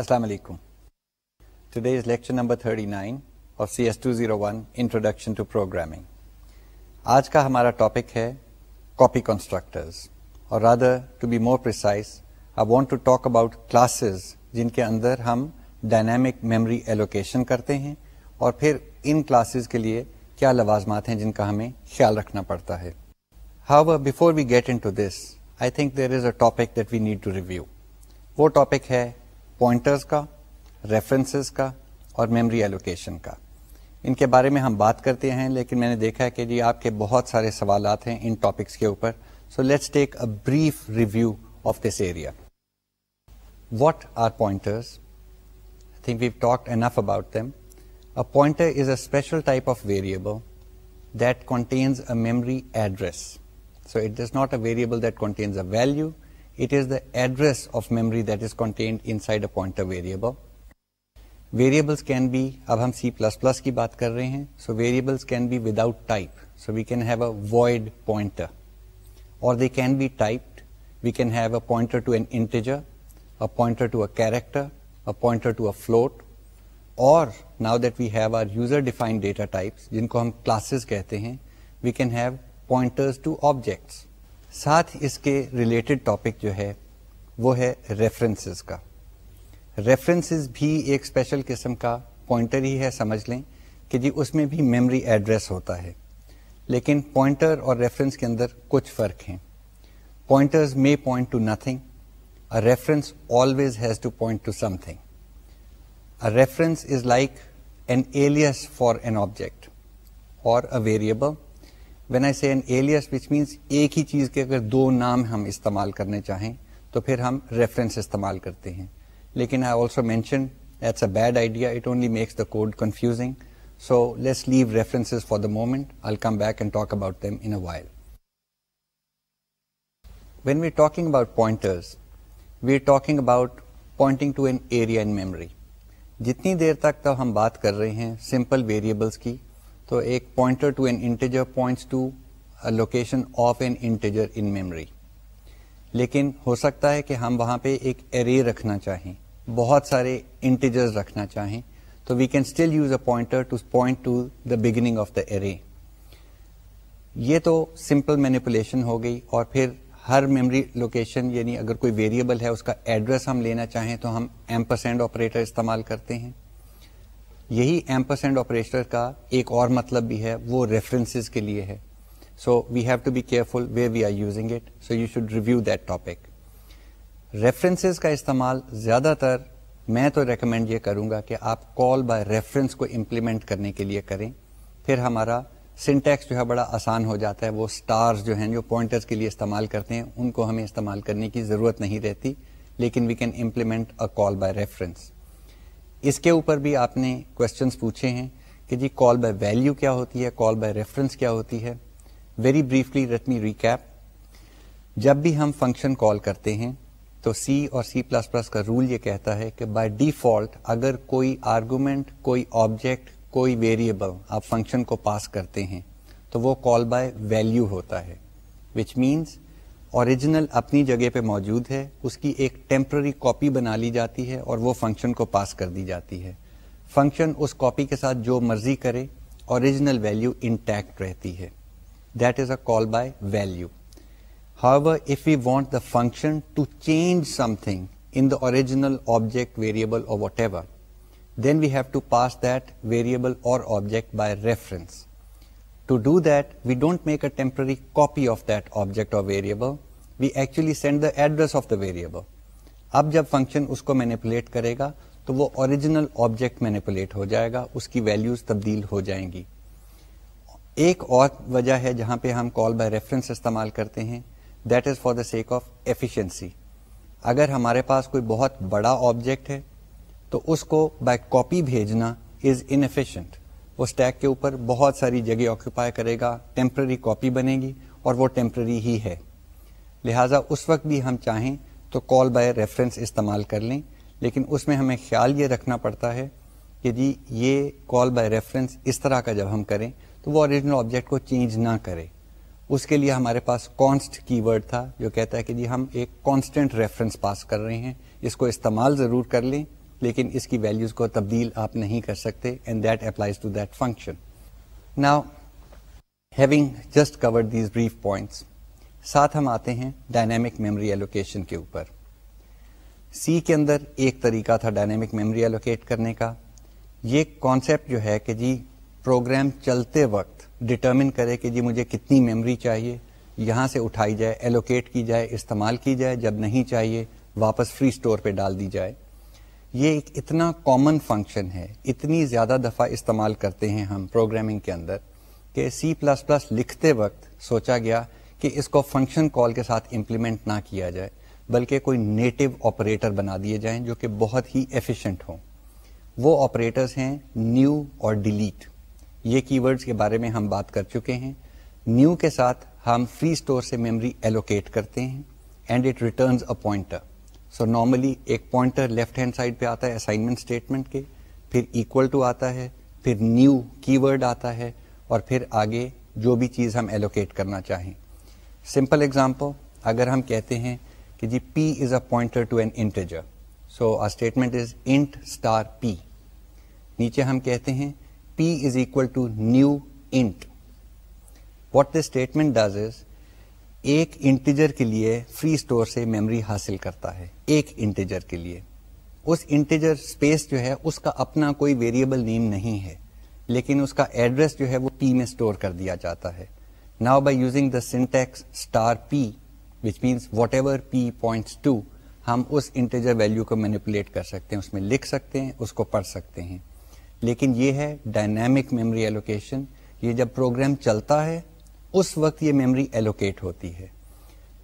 Assalamu alaikum. Today is lecture number 39 of CS201 Introduction to Programming. آج کا ہمارا topic ہے کاپی کنسٹرکٹرز اور rather to be more precise I want to talk about classes جن کے اندر ہم ڈائنامک میموری ایلوکیشن کرتے ہیں اور پھر ان کلاسز کے لیے کیا لوازمات ہیں جن کا ہمیں خیال رکھنا پڑتا ہے how before we get into this I think there is a topic that we need to review وہ ٹاپک ہے پوائنٹرز کا ریفرنسز کا اور میموری ایلوکیشن کا ان کے بارے میں ہم بات کرتے ہیں، لیکن میں نے دیکھا ہے کہ جی آپ کے بہت سارے سوالات ہیں ان ٹاپکس کے اوپر۔ So let's take a brief review of this area what are pointers think we talk enough about them A pointer is a special type of variable that contains a memory address. So it is not a variable that contains a value, it is the address of memory that is contained inside a pointer variable. Variables can be, اب ہم C++ کی بات کر رہے ہیں, so variables can be without type. So we can have a void pointer, or they can be typed. We can have a pointer to an integer, a pointer to a character, a pointer to a float, اور now that we have our user defined data types جن کو ہم classes کہتے ہیں we can have pointers to objects ساتھ اس کے related topic جو ہے، وہ ہے ریفرنسز کا۔ ریفرنسز بھی ایک اسپیشل قسم کا پوائنٹر ہی ہے، سمجھ لیں کہ جی اس میں بھی میمری ایڈریس ہوتا ہے۔ لیکن پوائنٹر اور ریفرنس کے اندر کچھ فرق ہیں۔ Pointers may point to nothing reference always has to point to something reference is like an alias for an object اور a variable when I see an alias which means ایک ہی چیز کے اگر دو نام ہم استعمال کرنے چاہیں، تو پھر ہم ریفرنس استعمال کرتے ہیں۔ لیکن I also mention it's a bad idea it only makes the code confusing so let's leave reference for the moment I come back and talk about them in while when we talking about pointers we are talking about pointing to an area in memory جتنی دیر تک تو ہم بات کر رہے ہیں simple variables کی تو ایک pointer to an integer points to location of an integer in memory لیکن ہو سکتا ہے کہ ہم وہاں پہ ایک ارے رکھنا چاہیں، بہت سارے انٹیجر رکھنا چاہیں، تو we can still use a pointer to point to the beginning of the array یہ تو سمپل مینیپولیشن ہو گئی اور پھر ہر میموری لوکیشن یعنی اگر کوئی ویریبل ہے، اس کا ایڈریس ہم لینا چاہیں تو ہم ایمپرسینڈ آپریٹر استعمال کرتے ہیں۔ یہی ایم پرسینٹ آپریٹر کا ایک اور مطلب بھی ہے، وہ ریفرنسز کے لیے ہے۔ So we have to be careful way we are using it so you should review that topic references کا استعمال زیادہ تر میں تو ریکمینڈ یہ کروں گا کہ آپ کال بائی ریفرنس کو امپلیمنٹ کرنے کے لیے کریں۔ پھر ہمارا سنٹیکس جو ہے بڑا آسان ہو جاتا ہے۔ وہ اسٹارز جو ہیں، جو پوائنٹرز کے لیے استعمال کرتے ہیں، ان کو ہمیں استعمال کرنے کی ضرورت نہیں رہتی، لیکن we can implement a call by reference اس کے اوپر بھی آپ نے کوشچنس پوچھے ہیں کہ جی کال بائی ویلو کیا ہوتی ہے کال بائی ریفرنس کیا ہوتی ہے? Very briefly let me recap جب بھی ہم فنکشن کال کرتے ہیں، تو سی اور سی پلس پلس کا رول یہ کہتا ہے کہ بائی ڈیفالٹ اگر کوئی آرگومنٹ کوئی آبجیکٹ کوئی ویریبل آپ فنکشن کو پاس کرتے ہیں، تو وہ کال بائی ویلو ہوتا ہے وچ مینس اوریجنل اپنی جگہ پہ موجود ہے، اس کی ایک ٹیمپرری کاپی بنا لی جاتی ہے اور وہ فنکشن کو پاس کر دی جاتی ہے۔ فنکشن اس کاپی کے ساتھ جو مرضی کرے اوریجنل ویلو انٹیکٹ رہتی ہے۔ That is a call by value how if you want the function to change something in the original object variable اور whatever then we have to pass that variable or object by reference. To do that, we don't make a temporary copy of that object or variable. We actually send the address of the variable. اب جب function اس کو manipulate کرے گا تو وہ original object manipulate ہو جائے گا اس کی ویلوز تبدیل ہو جائیں گی ایک اور وجہ ہے جہاں پہ ہم کال بائی ریفرنس استعمال کرتے ہیں that is for the sake of efficiency اگر ہمارے پاس کوئی بہت بڑا آبجیکٹ ہے تو اس کو بائی کاپی بھیجنا از انفیشینٹ وہ اسٹیک کے اوپر بہت ساری جگہ آکوپائی کرے گا ٹیمپرری کاپی بنے گی اور وہ ٹیمپرری ہی ہے۔ لہٰذا اس وقت بھی ہم چاہیں تو کال بائی ریفرنس استعمال کر لیں، لیکن اس میں ہمیں خیال یہ رکھنا پڑتا ہے کہ جی یہ کال بائی ریفرنس اس طرح کا جب ہم کریں تو وہ اوریجنل آبجیکٹ کو چینج نہ کرے۔ اس کے لیے ہمارے پاس کانسٹ کی ورڈ تھا جو کہتا ہے کہ جی ہم ایک کانسٹنٹ ریفرنس پاس کر رہے ہیں، اس کو استعمال ضرور کر لیں۔ لیکن اس کی ویلوز کو تبدیل آپ نہیں کر سکتے and that applies to that function now having just covered these brief points ساتھ ہم آتے ہیں ڈائنامک میموری ایلوکیشن کے اوپر. سی کے اندر ایک طریقہ تھا ڈائنامک میموری ایلوکیٹ کرنے کا. یہ کانسیپٹ جو ہے کہ جی پروگرام چلتے وقت ڈٹرمن کرے کہ جی مجھے کتنی میموری چاہیے. یہاں سے اٹھائی جائے ایلوکیٹ کی جائے، استعمال کی جائے. جب نہیں چاہیے، واپس فری اسٹور پہ ڈال دی جائے. یہ ایک اتنا کامن فنکشن ہے، اتنی زیادہ دفعہ استعمال کرتے ہیں ہم پروگرامنگ کے اندر کہ سی پلس پلس لکھتے وقت سوچا گیا کہ اس کو فنکشن کال کے ساتھ امپلیمنٹ نہ کیا جائے، بلکہ کوئی نیٹو آپریٹر بنا دیے جائیں جو کہ بہت ہی ایفیشینٹ ہوں۔ وہ آپریٹرس ہیں نیو اور ڈیلیٹ یہ کی ورڈز کے بارے میں ہم بات کر چکے ہیں۔ نیو کے ساتھ ہم فری اسٹور سے میموری ایلوکیٹ کرتے ہیں and it returns a pointer so normally ایک پوائنٹر لیفٹ ہینڈ سائڈ پہ آتا ہے اسائنمنٹ اسٹیٹمنٹ کے، پھر اکول ٹو آتا ہے، پھر نیو کی ورڈ آتا ہے اور پھر آگے جو بھی چیز ہم ایلوکیٹ کرنا چاہیں۔ سمپل ایگزامپل اگر ہم کہتے ہیں کہ جی p is a pointer to an integer so our statement is int star p نیچے ہم کہتے ہیں p is equal to new int what the statement does is ایک انٹیجر کے لیے فری اسٹور سے میموری حاصل کرتا ہے، ایک انٹیجر کے لیے۔ اس انٹیجر اسپیس جو ہے، اس کا اپنا کوئی ویریبل نیم نہیں ہے، لیکن اس کا ایڈریس جو ہے، وہ پی میں اسٹور کر دیا جاتا ہے۔ Now by using the syntax star p which means whatever p points to ہم اس انٹیجر ویلو کو مینیپولیٹ کر سکتے ہیں، اس میں لکھ سکتے ہیں، اس کو پڑھ سکتے ہیں۔ لیکن یہ ہے ڈائنامک میموری ایلوکیشن یہ جب پروگرام چلتا ہے اس وقت یہ میموری ایلوکیٹ ہوتی ہے۔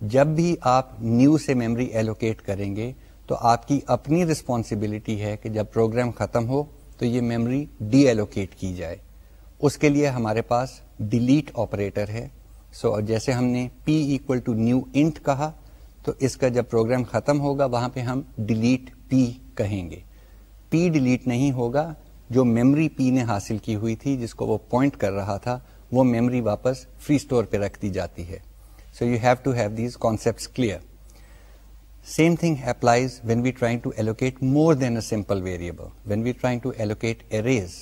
جب بھی آپ نیو سے میموری ایلوکیٹ کریں گے تو آپ کی اپنی رسپانسبلٹی ہے کہ جب پروگرام ختم ہو تو یہ میموری ڈی ایلوکیٹ کی جائے۔ اس کے لیے ہمارے پاس ڈیلیٹ آپریٹر ہے۔ سو so, جیسے ہم نے p equal to new int کہا تو اس کا جب پروگرام ختم ہوگا وہاں پہ ہم ڈیلیٹ پی کہیں گے۔ پی ڈیلیٹ نہیں ہوگا جو میموری پی نے حاصل کی ہوئی تھی جس کو وہ پوائنٹ کر رہا تھا وہ میموری واپس فری اسٹور پہ رکھ دی جاتی ہے۔ So you have to have these concept clear same thing applies when we trying to allocate more than a simple variable when we trying to allocate arrays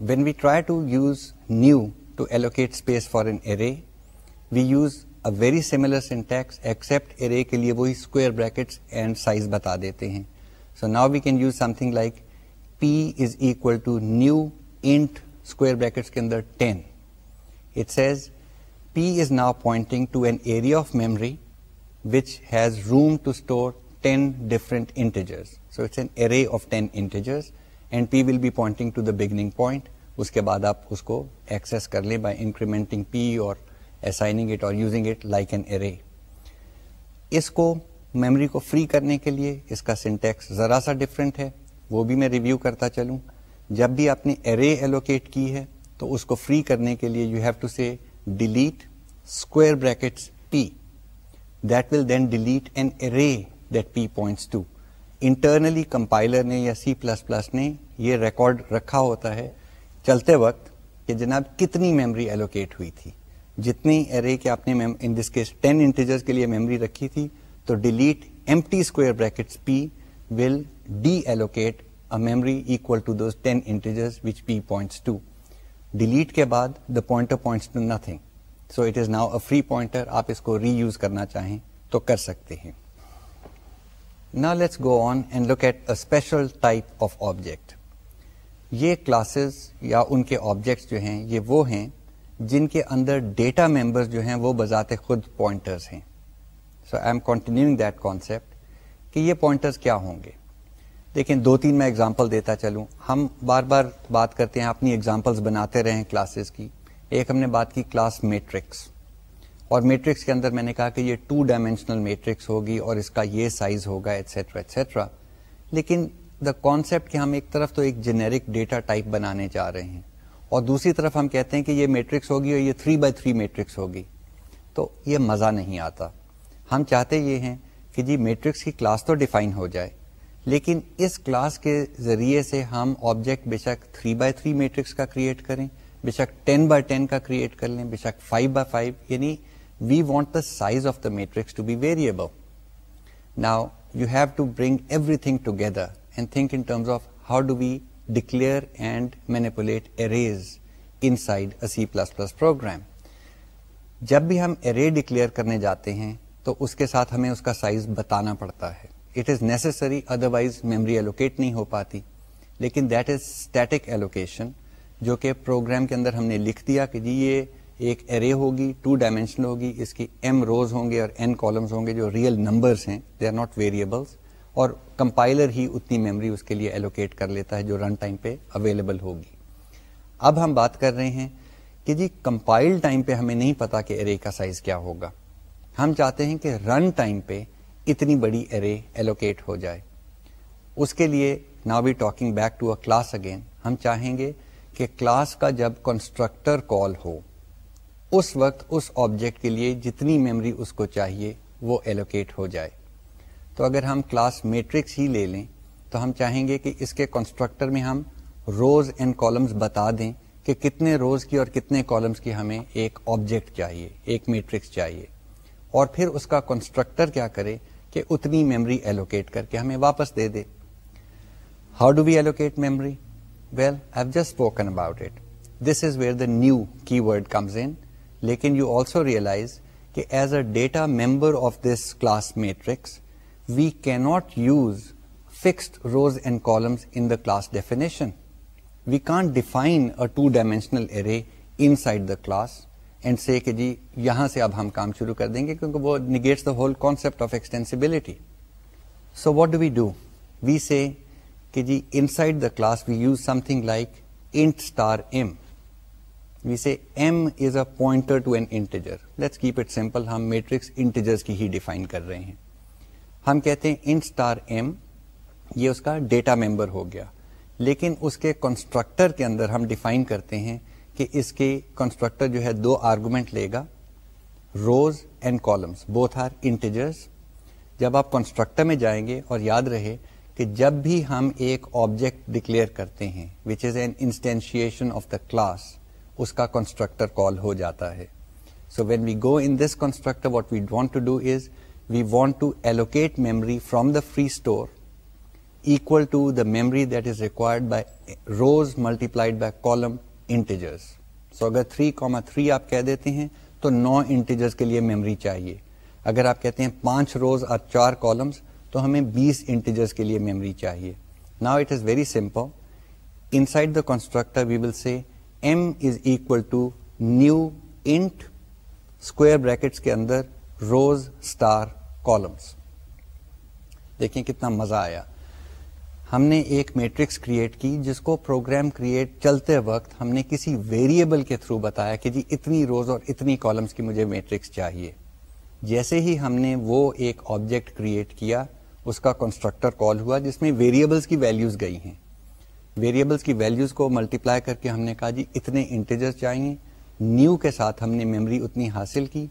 when we try to use new to allocate space for an array we use a very similar syntax except array کے لیے وہی square brackets and size بتا دیتے ہیں۔ So now we can use something like p is equal to new int square brackets کے اندر ten it says p is now pointing to an area of memory which has room to store ten different integers so it's an array of ten integers and p will be pointing to the beginning point اس کے بعد آپ اس کو Axis کر لیں by incrementing پی اور assigning it اور using it like an array اس کو میموری کو فری کرنے کے لیے اس کا سنٹیکس ذرا سا ڈفرینٹ ہے وہ بھی میں ریویو کرتا چلوں جب بھی آپ نے ارے ایلوکیٹ کی ہے تو اس کو فری کرنے کے لیے you have to say delete square brackets p that will then delete an array that p points to internally compiler نے یا سی پلس پلس نے یہ ریکارڈ رکھا ہوتا ہے چلتے وقت کہ جناب کتنی میموری ایلوکیٹ ہوئی تھی. جتنی ارے کے آپ نے in this case ten integer کے لیے میموری رکھی تھی تو delete empty square brackets p will deallocate memory equal to those ten integers which p points to delete کے بعد the pointer points to nothing so it is now a free pointer آپ اس کو ری use کرنا چاہیں تو کر سکتے ہیں. نا let's go on and look at a special type of object یہ کلاسز یا ان کے آبجیکٹس جو ہیں، یہ وہ ہیں جن کے اندر ڈیٹا ممبرز جو ہیں وہ بذات خود پوائنٹرز ہیں. So I am continuing that concept کہ یہ پوائنٹرز کیا ہوں گے؟ دیکھیں دو تین میں اگزامپل دیتا چلوں۔ ہم بار بار بات کرتے ہیں اپنی اگزامپلس بناتے رہے کلاسز کی۔ ایک ہم نے بات کی کلاس میٹرکس اور میٹرکس کے اندر میں نے کہا کہ یہ ٹو ڈائمینشنل میٹرکس ہوگی اور اس کا یہ سائز ہوگا ایٹسٹرا ایٹسٹرا لیکن دا کانسیپٹ کہ ہم ایک طرف تو ایک جنیرک ڈیٹا ٹائپ بنانے جا رہے ہیں اور دوسری طرف ہم کہتے ہیں کہ یہ میٹرکس ہوگی اور یہ تھری بائی تھری میٹرکس ہوگی۔ تو یہ مزہ نہیں آتا۔ ہم چاہتے یہ ہیں کہ جی میٹرکس کی کلاس تو ڈیفائن ہو جائے۔ لیکن اس کلاس کے ذریعے سے ہم آبجیکٹ بے شک 3 بائی تھری میٹرکس کا کریٹ کریں، بے شک 10 بائی ٹین کا کریٹ کر لیں، بے شک 5 بائی فائیو یعنی we want the size of the matrix to be variable now you have to bring everything together and think in terms of how do we declare and manipulate arrays inside a C++ program. جب بھی ہم array declare کرنے جاتے ہیں، تو اس کے ساتھ ہمیں اس کا سائز بتانا پڑتا ہے it is necessary otherwise memory allocate نہیں ہو پاتی. لیکن دیٹ از اسٹیٹک ایلوکیشن جو کہ پروگرام کے اندر ہم نے لکھ دیا کہ جی یہ ایک ارے ہوگی ٹو ڈائمینشنل ہوگی، اس کی ایم روز ہوں گے اور این کالمس ہوں گے جو ریئل نمبرس ہیں دے آر ناٹ ویریبلس اور کمپائلر ہی اتنی میموری اس کے لیے ایلوکیٹ کر لیتا ہے جو رن ٹائم پہ اویلیبل ہوگی. اب ہم بات کر رہے ہیں کہ جی کمپائل ٹائم پہ ہمیں نہیں پتا کہ ارے کا سائز کیا ہوگا. ہم چاہتے ہیں کہ رن ٹائم پہ اتنی بڑی ارے ایلوکیٹ ہو جائے۔ اس کے لیے نا be talking back to a class again ہم چاہیں گے کہ کلاس کا جب کنسٹرکٹر کال ہو، اس وقت اس آبجیکٹ کے لیے جتنی میموری اس کو چاہیے وہ ایلوکیٹ ہو جائے۔ تو اگر ہم کلاس میٹرکس ہی لے لیں، تو ہم چاہیں گے کہ اس کے کنسٹرکٹر میں ہم روز اینڈ کالمز بتا دیں کہ کتنے روز کی اور کتنے کالمز کی ہمیں ایک آبجیکٹ چاہیے، ایک میٹرکس چاہیے۔ اور پھر اس کا کنسٹرکٹر کیا کرے؟ کہ اتنی میموری ایلوکیٹ کر کے ہمیں واپس دے دے۔ How do we allocate memory well I just spoken about it this is where the new keyword comes in لیکن یو آلسو ریئلائز کہ as a data member of this class matrix we can not use fixed rows and columns in the class definition we can't define a two dimensional array inside the class and say کہ جی یہاں سے اب ہم کام شروع کر دیں گے کیونکہ وہ negates the whole concept of extensibility so what do we do we say کہ جی inside the class we use something like int star m we say m is a pointer to an integer let's keep it simple ہم matrix integers کی ہی define کر رہے ہیں ہم کہتے ہیں انٹ اسٹار ایم یہ اس کا ڈیٹا ممبر ہو گیا لیکن اس کے کنسٹرکٹر کے اندر ہم ڈیفائن کرتے ہیں کہ اس کے کنسٹرکٹر جو ہے دو آرگومنٹ لے گا rows and columns both are integers جب آپ کنسٹرکٹر میں جائیں گے اور یاد رہے کہ جب بھی ہم ایک آبجیکٹ ڈکلیئر کرتے ہیں which is an instantiation of the class اس کا کنسٹرکٹر کال ہو جاتا ہے۔ So when we go in this constructor what we want to do is we want to allocate memory from the free store equal to the memory that is required by rows multiplied by column integers so اگر 3 comma three آپ کہہ دیتے ہیں، تو نو integers کے لیے memory چاہیے. اگر آپ کہتے ہیں پانچ روز اور چار کالمس تو ہمیں بیس انٹیجرس کے لیے میموری چاہیے. نا it is very simple inside the constructor we will say m is equal to new int square brackets کے اندر روز اسٹار کالمس دیکھیں کتنا مزہ آیا. ہم نے ایک میٹرکس کریٹ کی جس کو پروگرام کریٹ چلتے وقت ہم نے کسی ویریبل کے تھرو بتایا کہ جی اتنی روز اور اتنی کالمس کی مجھے میٹرکس چاہیے۔ جیسے ہی ہم نے وہ ایک آبجیکٹ کریٹ کیا، اس کا کنسٹرکٹر کال ہوا جس میں ویریبلس کی ویلیوز گئی ہیں۔ ویریبلس کی ویلیوز کو ملٹیپلائی کر کے ہم نے کہا جی اتنے انٹیجر چاہیے۔ نیو کے ساتھ ہم نے میمری اتنی حاصل کی۔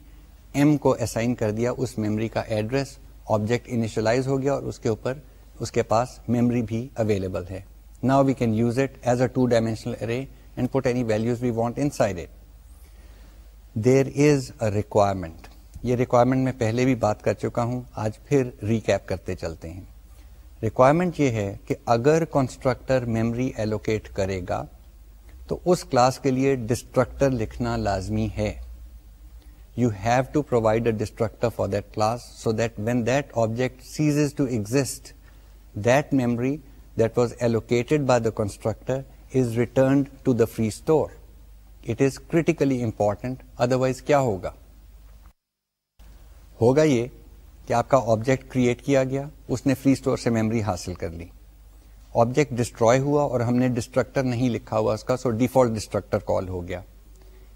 ایم کو اسائن کر دیا، اس میمری کا ایڈریس، آبجیکٹ انیشلائز ہو گیا اور اس کے اوپر اس کے پاس میمری بھی اویلیبل ہے. Now we can use it as a two dimensional array and put any values we want inside it there is a requirement یہ ریکوائرمنٹ میں پہلے بھی بات کر چکا ہوں، آج پھر ریکیپ کرتے چلتے ہیں۔ ریکوائرمنٹ یہ ہے کہ اگر کنسٹرکٹر میمری ایلوکیٹ کرے گا، تو اس کلاس کے لیے ڈسٹرکٹر لکھنا لازمی ہے۔ You have to provide a destructor for that class so that when that object ceases to exit that memory that was allocated by the constructor is returned to the free store. It is critically important, otherwise کیا ہوگا ہوگا یہ کہ آپ کا object create کیا گیا اس نے فری اسٹور سے میموری حاصل کر لی آبجیکٹ ڈسٹروائے ہوا اور ہم نے ڈسٹرکٹر نہیں لکھا ہوا اس کا سو ڈیفالٹ ڈسٹرکٹر کال ہو گیا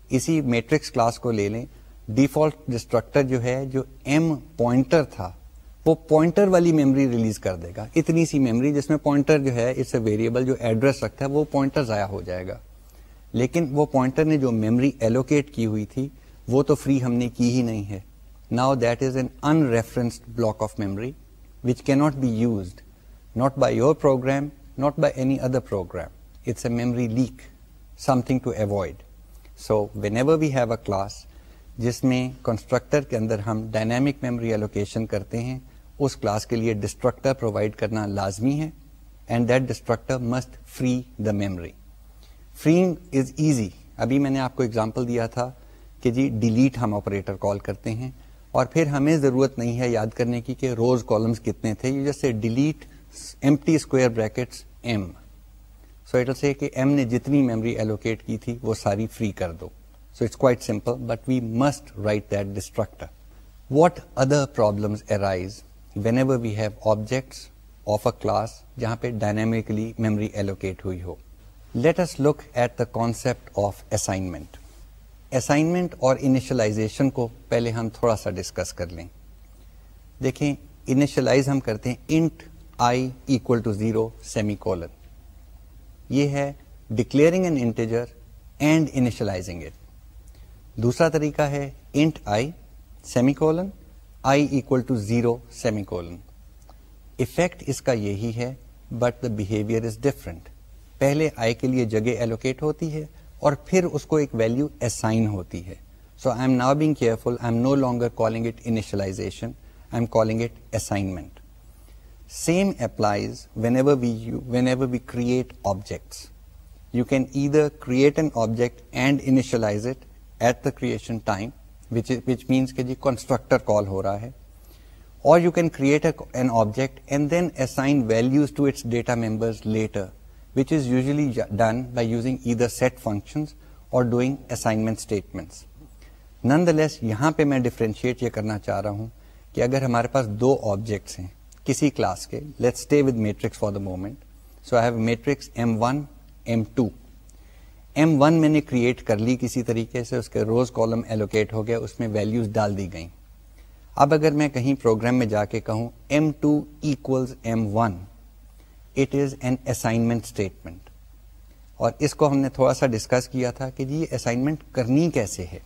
اسی میٹرکس کلاس کو لے لیں ڈیفالٹ ڈسٹرکٹر جو ہے جو ایم پوائنٹر تھا وہ پوائنٹر والی میموری ریلیز کر دے گا۔ اتنی سی میموری جس میں پوائنٹر جو ہے اٹس اے ویریبل جو ایڈریس رکھتا ہے، وہ پوائنٹر ضائع ہو جائے گا۔ لیکن وہ پوائنٹر نے جو میموری ایلوکیٹ کی ہوئی تھی، وہ تو فری ہم نے کی ہی نہیں ہے۔ Now that is an unreferenced block of memory which can not be used not by your program not by any other program it's a memory leak something to avoid so whenever we have a class جس میں constructor کے اندر ہم dynamic memory allocation کرتے ہیں اس class کے لیے destructor provide کرنا لازمی ہے and that destructor must free the memory freeing is easy ابھی میں نے آپ کو اگزامپل دیا تھا کہ جی ڈیلیٹ ہم آپریٹر کال کرتے ہیں اور پھر ہمیں ضرورت نہیں ہے یاد کرنے کی کہ روز کالمس کتنے تھے. جیسے delete empty square brackets m so it say کہ ایم نے جتنی میموری ایلوکیٹ کی تھی وہ ساری فری کر دو. So it's quite simple but we must write that destructor what other problem arise whenever we have objects of a class جہاں پہ ڈائنامکلی میموری ایلوکیٹ ہوئی ہو let's look at the concept of assignment assignment اور initialization کو پہلے ہم تھوڑا سا discuss کر لیں دیکھیں انیشلائز ہم کرتے ہیں int i equal to zero semicolon یہ ہے declaring an integer and initializing it دوسرا طریقہ ہے int i semicolon i equal to zero semicolon effect اس کا یہی ہے but the behaviour is different پہلے آئی کے لیے جگہ ایلوکیٹ ہوتی ہے اور پھر اس کو ایک ویلو اسائن ہوتی ہے so I'm now being careful I'm no longer calling it initialization I'm calling it assignment same applies whenever we whenever we create objects you can either create an object and initialize it at the creation time which means کہ جی constructor call ہو رہا ہے اور you can create an object and then assign values to its data members later which which is usually done by using either set functions or doing assignment statements. Nonetheless, یہاں پہ میں differentiate یہ کرنا چاہ رہا ہوں کہ اگر ہمارے پاس دو آبجیکٹس ہیں کسی کلاس کے let stay with matrix for the moment so I have matrix m one m two m one میں نے کریٹ کر لی کسی طریقے سے، اس کے روز کالم ایلوکیٹ ہو گیا اس میں ویلوز ڈال دی گئیں۔ اب اگر میں کہیں پروگرام میں جا کے کہوں m two equals m one it is an assignment statement اور اس کو ہم نے تھوڑا سا ڈسکس کیا تھا کہ جی یہ اسائنمنٹ کرنی کیسے ہے؟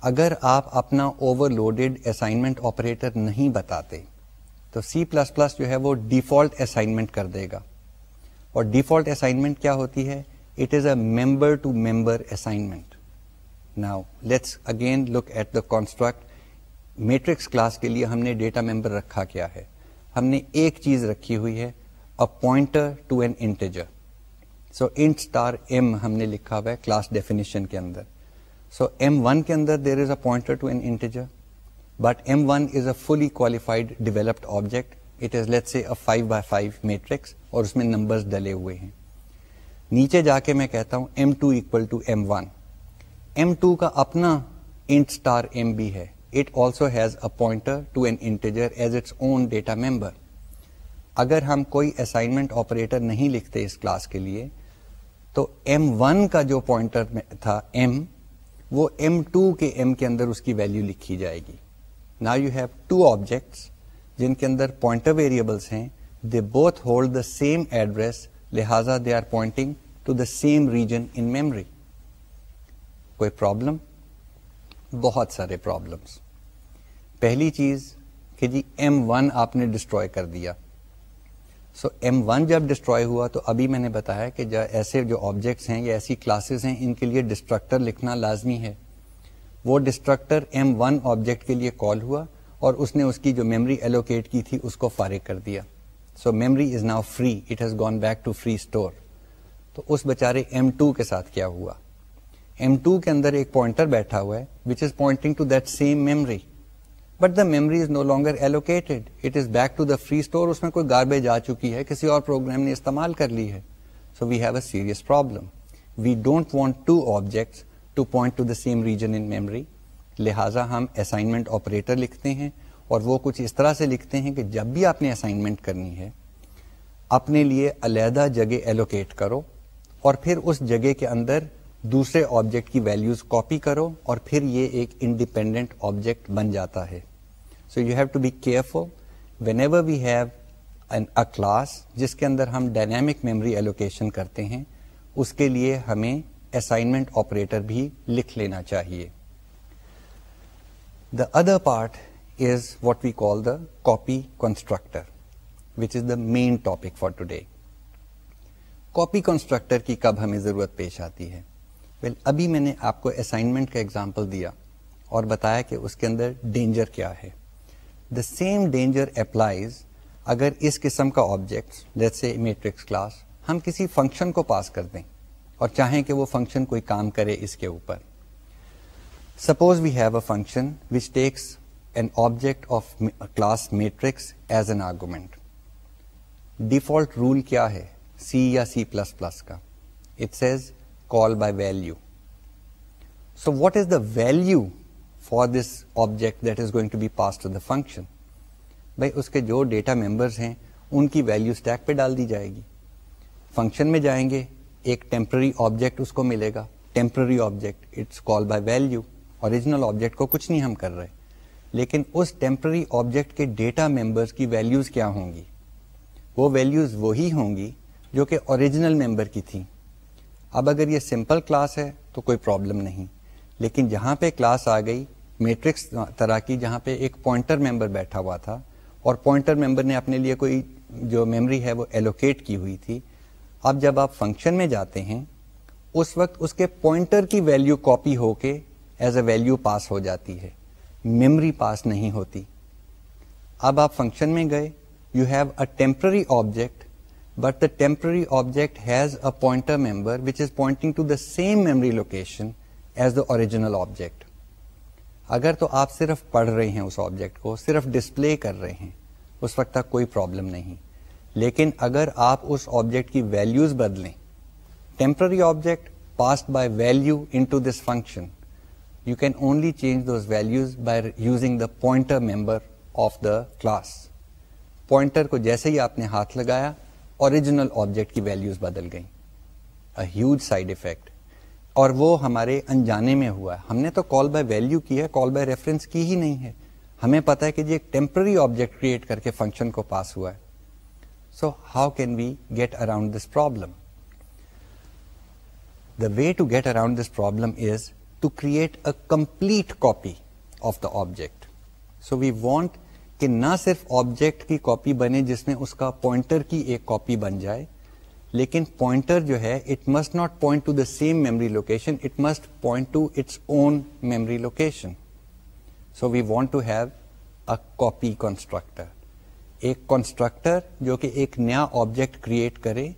اگر آپ اپنا اوور لوڈیڈ اسائنمنٹ آپریٹر نہیں بتاتے، تو سی پلس پلس جو ہے وہ ڈیفالٹ اسائنمنٹ کر دے گا۔ اور ڈیفالٹ اسائنمنٹ کیا ہوتی ہے؟ It is a member to member assignment now let's again look at the construct matrix class کے لیے ہم نے ڈیٹا ممبر رکھا کیا ہے ہم نے ایک چیز رکھی ہوئی ہے pointer to an integer so int star m ہم نے لکھا ہوا ہے کلاس ڈیفینیشن کے اندر سو ایم ون کے اندر there is a pointer to an integer but m one is a fully qualified developed object it is let say five by five matrix اور اس میں نمبرز ڈلے ہوئے ہیں نیچے جا کے میں کہتا ہوں m two equal to m one m two کا اپنا انٹ اسٹار ایم ہے. It also has a pointer to an integer as its own data member اگر ہم کوئی اسائنمنٹ آپریٹر نہیں لکھتے اس کلاس کے لیے، تو ایم ون کا جو پوائنٹر تھا ایم وہ ایم ٹو کے ایم کے اندر اس کی ویلو لکھی جائے گی. نا یو ہیو ٹو آبجیکٹس جن کے اندر پوائنٹر ویریبلس ہیں. They both hold the same address لہذا they are pointing to the same region in memory کوئی پرابلم بہت سارے پرابلمس پہلی چیز کہ جی ایم ون آپ نے ڈسٹروائے کر دیا. سو ایم ون جب ڈسٹروائے ہوا تو ابھی میں نے بتایا کہ ایسے جو آبجیکٹس ہیں یا ایسی کلاسز ہیں ان کے لیے ڈسٹرکٹر لکھنا لازمی ہے. وہ ڈسٹرکٹر ایم ون آبجیکٹ کے لیے کال ہوا اور اس نے اس کی جو میمری ایلوکیٹ کی تھی اس کو فارغ کر دیا. So memory is now free it has gone back to free store تو اس بچارے ایم ٹو کے ساتھ کیا ہوا؟ ایم ٹو کے اندر ایک پوائنٹر بیٹھا ہوا ہے which is pointing to that same memory but the memory is no longer allocated it is back to the free store اس میں کوئی گاربیج آ چکی ہے، کسی اور پروگرام نے استعمال کر لی ہے. So we have a serious problem we don't want to objects to point to the same region in memory لہٰذا ہم اسائنمنٹ آپریٹر لکھتے ہیں اور وہ کچھ اس طرح سے لکھتے ہیں کہ جب بھی آپ نے اسائنمنٹ کرنی ہے، اپنے لیے علیحدہ جگہ ایلوکیٹ کرو اور پھر اس جگہ کے اندر دوسرے آبجیکٹ کی ویلوز کاپی کرو اور پھر یہ ایک انڈیپینڈنٹ آبجیکٹ بن جاتا ہے۔ So you have to be careful whenever we have a class جس کے اندر ہم ڈائنامک میموری ایلوکیشن کرتے ہیں، اس کے لیے ہمیں اسائنمنٹ آپریٹر بھی لکھ لینا چاہیے۔ The other part is what we call the copy constructor which is the main topic for today copy constructor کی کب ہمیں ضرورت پیش آتی ہے؟ Well, ابھی میں نے آپ کو اسائنمنٹ کا ایگزامپل دیا اور بتایا کہ اس کے اندر ڈینجر کیا ہے۔ دا سیم ڈینجر اپلائز اگر اس قسم کا آبجیکٹ جیسے میٹرکس کلاس ہم کسی فنکشن کو پاس کر دیں اور چاہیں کہ وہ فنکشن کوئی کام کرے اس کے اوپر۔ Suppose we have a function which takes an object of class matrix as an argument default rule کیا ہے؟ سی یا سی پلس پلس کا it says call by value so what is the value for this object that is going to be pass to the function بھائی اس کے جو data members ہیں ان کی ویلو اسٹیک پہ ڈال دی جائے گی فنکشن میں جائیں گے ایک ٹیمپرری آبجیکٹ اس کو ملے گا temporary object it's call by value original object کو کچھ نہیں ہم کر رہے لیکن اس ٹیمپرری آبجیکٹ کے ڈیٹا ممبرس کی ویلوز کیا ہوں گی وہ ویلوز وہی ہوں گی جو کہ اوریجنل ممبر کی تھیں۔ اب اگر یہ سمپل کلاس ہے تو کوئی پرابلم نہیں۔ لیکن جہاں پہ کلاس آ گئی میٹرکس طرح کی جہاں پہ ایک پوائنٹر ممبر بیٹھا ہوا تھا، اور پوائنٹر ممبر نے اپنے لیے کوئی جو میموری ہے وہ ایلوکیٹ کی ہوئی تھی۔ اب جب آپ فنکشن میں جاتے ہیں، اس وقت اس کے پوائنٹر کی ویلو کاپی ہو کے ایز اے ویلو پاس ہو جاتی ہے۔ میموری پاس نہیں ہوتی۔ اب آپ فنکشن میں گئے you have a temporary object but the temporary object has a pointer member which is pointing to the same memory location as the original object اگر تو آپ صرف پڑھ رہے ہیں اس آبجیکٹ کو، صرف ڈسپلے کر رہے ہیں، اس وقت تک کوئی پرابلم نہیں۔ لیکن اگر آپ اس آبجیکٹ کی ویلوز بدلیں temporary object passed by value into this function you can only change those values by using the pointer member of the class pointer کو جیسے ہی آپ نے ہاتھ لگایا اوریجنل آبجیکٹ کی ویلوز بدل گئیں. ہیوج سائڈ افیکٹ اور وہ ہمارے انجانے میں ہوا ہے. ہم نے تو کال بائی ویلو کی ہے کال بائی ریفرنس کی ہی نہیں ہے. ہمیں پتا ہے کہ جی ایک ٹیمپرری آبجیکٹ کریٹ کر کے فنکشن کو پاس ہوا ہے. So how can we get around this problem the way to get around this problem is to create a complete copy of the object so we want کہ نہ صرف object کی copy بنے جس میں اس کا پوائنٹر کی ایک کاپی بن جائے، لیکن پوائنٹر جو ہے it must not point to the same memory location it must point to its own memory location so we want to have a copy constructor ایک کنسٹرکٹر جو کہ ایک نیا آبجیکٹ کریٹ کرے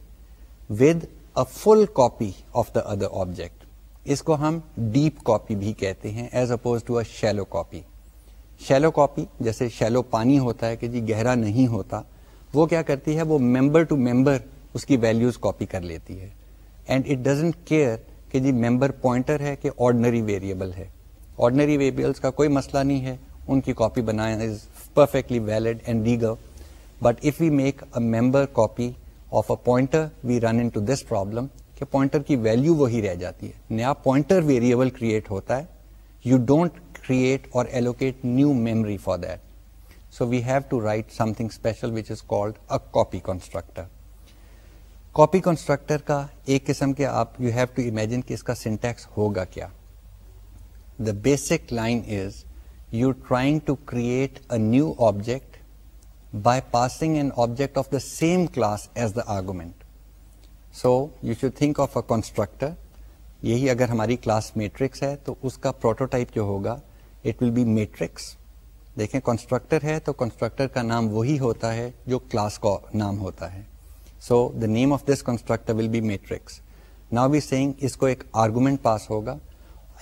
with a full copy of the other object اس کو ہم deep copy بھی کہتے ہیں as opposed to a shallow copy shallow copy جیسے شیلو پانی ہوتا ہے کہ جی گہرا نہیں ہوتا، وہ کیا کرتی ہے؟ وہ ممبر ٹو ممبر اس کی ویلوز کاپی کر لیتی ہے۔ اینڈ اٹ ڈزنٹ کیئر کہ جی ممبر پوائنٹر ہے کہ آرڈنری ویریبل ہے۔ آرڈنری ویریبلس کا کوئی مسئلہ نہیں ہے۔ ان کی copy banana is perfectly valid and legal but if we make a member copy of a pointer we run into this problem کہ پوائنٹر کی ویلو وہی رہ جاتی ہے۔ نیا پوائنٹر ویریبل کریٹ ہوتا ہے۔ یو ڈونٹ کریٹ اور allocate new memory for that so we have to write something special which is called a copy constructor copy constructor کا ایک قسم کے آپ یو ہیو ٹو امیجن کہ اس کا سنٹیکس ہوگا کیا the basic line is you trying to create a new object by passing an object of the same class as the argument so you should think of a constructor یہی اگر ہماری class matrix ہے تو اس کا prototype جو ہوگا it will be matrix دیکھیں constructor ہے تو کنسٹرکٹر کا نام وہی ہوتا ہے جو کلاس کا نام ہوتا ہے. So the name of this constructor will be matrix نا بی سیئنگ اس کو ایک آرگومنٹ پاس ہوگا.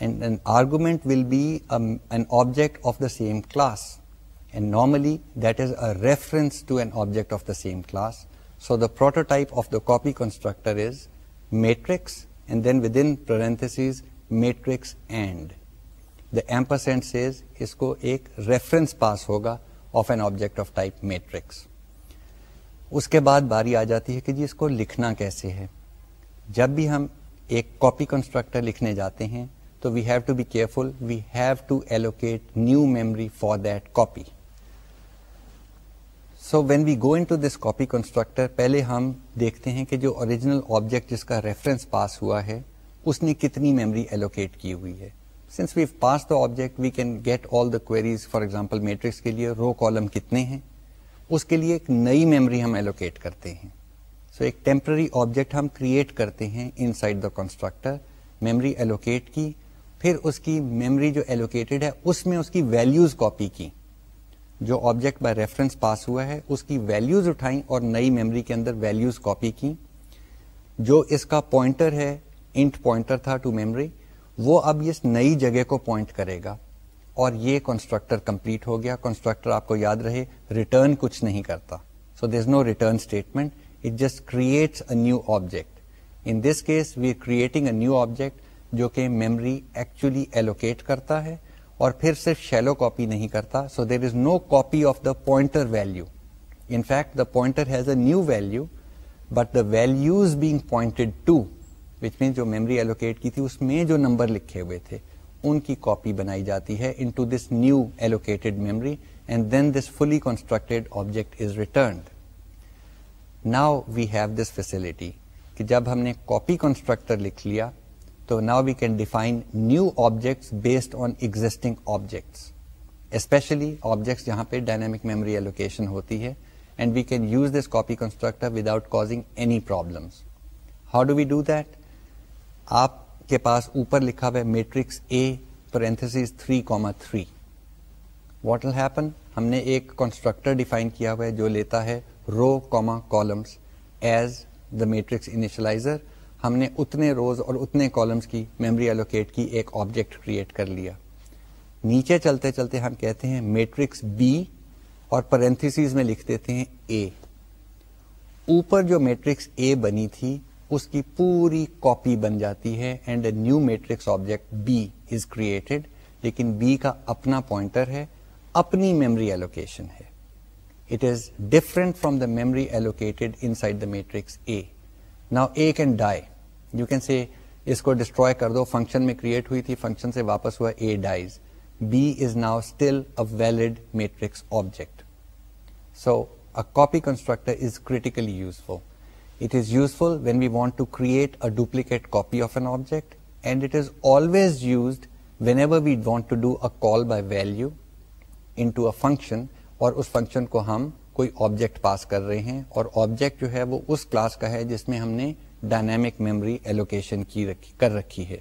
And argument will be an object of the same class and normally that is a reference to an object of the same class so the prototype of the copy constructor is matrix and then within parenthesis matrix and the ampersand says اس کو ایک reference pass ہوگا of an object of type matrix اس کے بعد باری آ جاتی ہے کہ جی اس کو لکھنا کیسے ہے جب بھی ہم ایک کاپی کنسٹرکٹر لکھنے جاتے ہیں تو we have to be careful we have to allocate new memory for that copy so when we go into this copy constructor پہلے ہم دیکھتے ہیں کہ جو اوریجنل آبجیکٹ جس کا ریفرنس پاس ہوا ہے اس نے کتنی میموری ایلوکیٹ کی ہوئی ہے since we pass the object we can get all the queries for example matrix کے لیے رو کالم کتنے ہیں؟ اس کے لیے ایک نئی میموری ہم ایلوکیٹ کرتے ہیں۔ سو so, ایک ٹیمپرری آبجیکٹ ہم کریٹ کرتے ہیں inside the constructor memory allocate کی پھر اس کی میموری جو ایلوکیٹڈ ہے اس میں اس کی ویلوز کاپی کی۔ جو آبجیکٹ بائی ریفرنس پاس ہوا ہے اس کی ویلوز اٹھائیں اور نئی میموری کے اندر ویلوز کاپی کی۔ جو اس کا پوائنٹر ہے انٹ پوائنٹر تھا ٹو میموری وہ اب اس نئی جگہ کو پوائنٹ کرے گا اور یہ کنسٹرکٹر کمپلیٹ ہو گیا۔ کنسٹرکٹر آپ کو یاد رہے ریٹرن کچھ نہیں کرتا۔ So there is no return statement it just creates a new object in this case we are creating a new object جو کہ میمری ایکچولی ایلوکیٹ کرتا ہے اور پھر صرف شیلو کاپی نہیں کرتا۔ So there is no copy of the pointer value in fact the pointer has a new value but the values being pointed to which مین جو میمری ایلوکیٹ کی تھی، اس میں جو نمبر لکھے ہوئے تھے، ان کی کاپی بنائی جاتی ہے into this new allocated memory and then this fully constructed object is returned now we have this facility کہ جب ہم نے کاپی کنسٹرکٹر لکھ لیا، تو now we can define new objects based on existing objects especially objects جہاں پہ dynamic memory allocation ہوتی ہے and we can use this copy constructor without causing any problems how do we do that آپ کے پاس اوپر لکھا ہوا ہے matrix A parenthesis three comma three what will happen ہم نے ایک کنسٹرکٹر ڈیفائن کیا ہوا ہے جو لیتا ہے row comma columns as the matrix initializer ہم نے اتنے روز اور اتنے کالمس کی میموری ایلوکیٹ کی ایک آبجیکٹ کریٹ کر لیا. نیچے چلتے چلتے ہم کہتے ہیں میٹرکس بی اور پرنتھس میں لکھ دیتے ہیں اے اوپر جو میٹرکس اے بنی تھی اس کی پوری کاپی بن جاتی ہے and a new matrix object B is created لیکن بی کا اپنا پوائنٹر ہے، اپنی میموری ایلوکیشن ہے۔ It is different from the memory allocated inside the matrix A now A can die you can see اس کو ڈسٹروائے کر دو function میں کریٹ ہوئی تھی فنکشن سے واپس ہوا A dies B is now still a valid matrix object so a copy constructor is critically useful it is useful when we want to create a duplicate copy of an object and it is always used whenever we want to do a call by value into a function اور اس function کو ہم کوئی object پاس کر رہے ہیں، اور object جو ہے وہ اس کلاس کا ہے جس میں ہم نے ڈائنامک میموری ایلوکیشن کی رکھی، کر رکھی ہے۔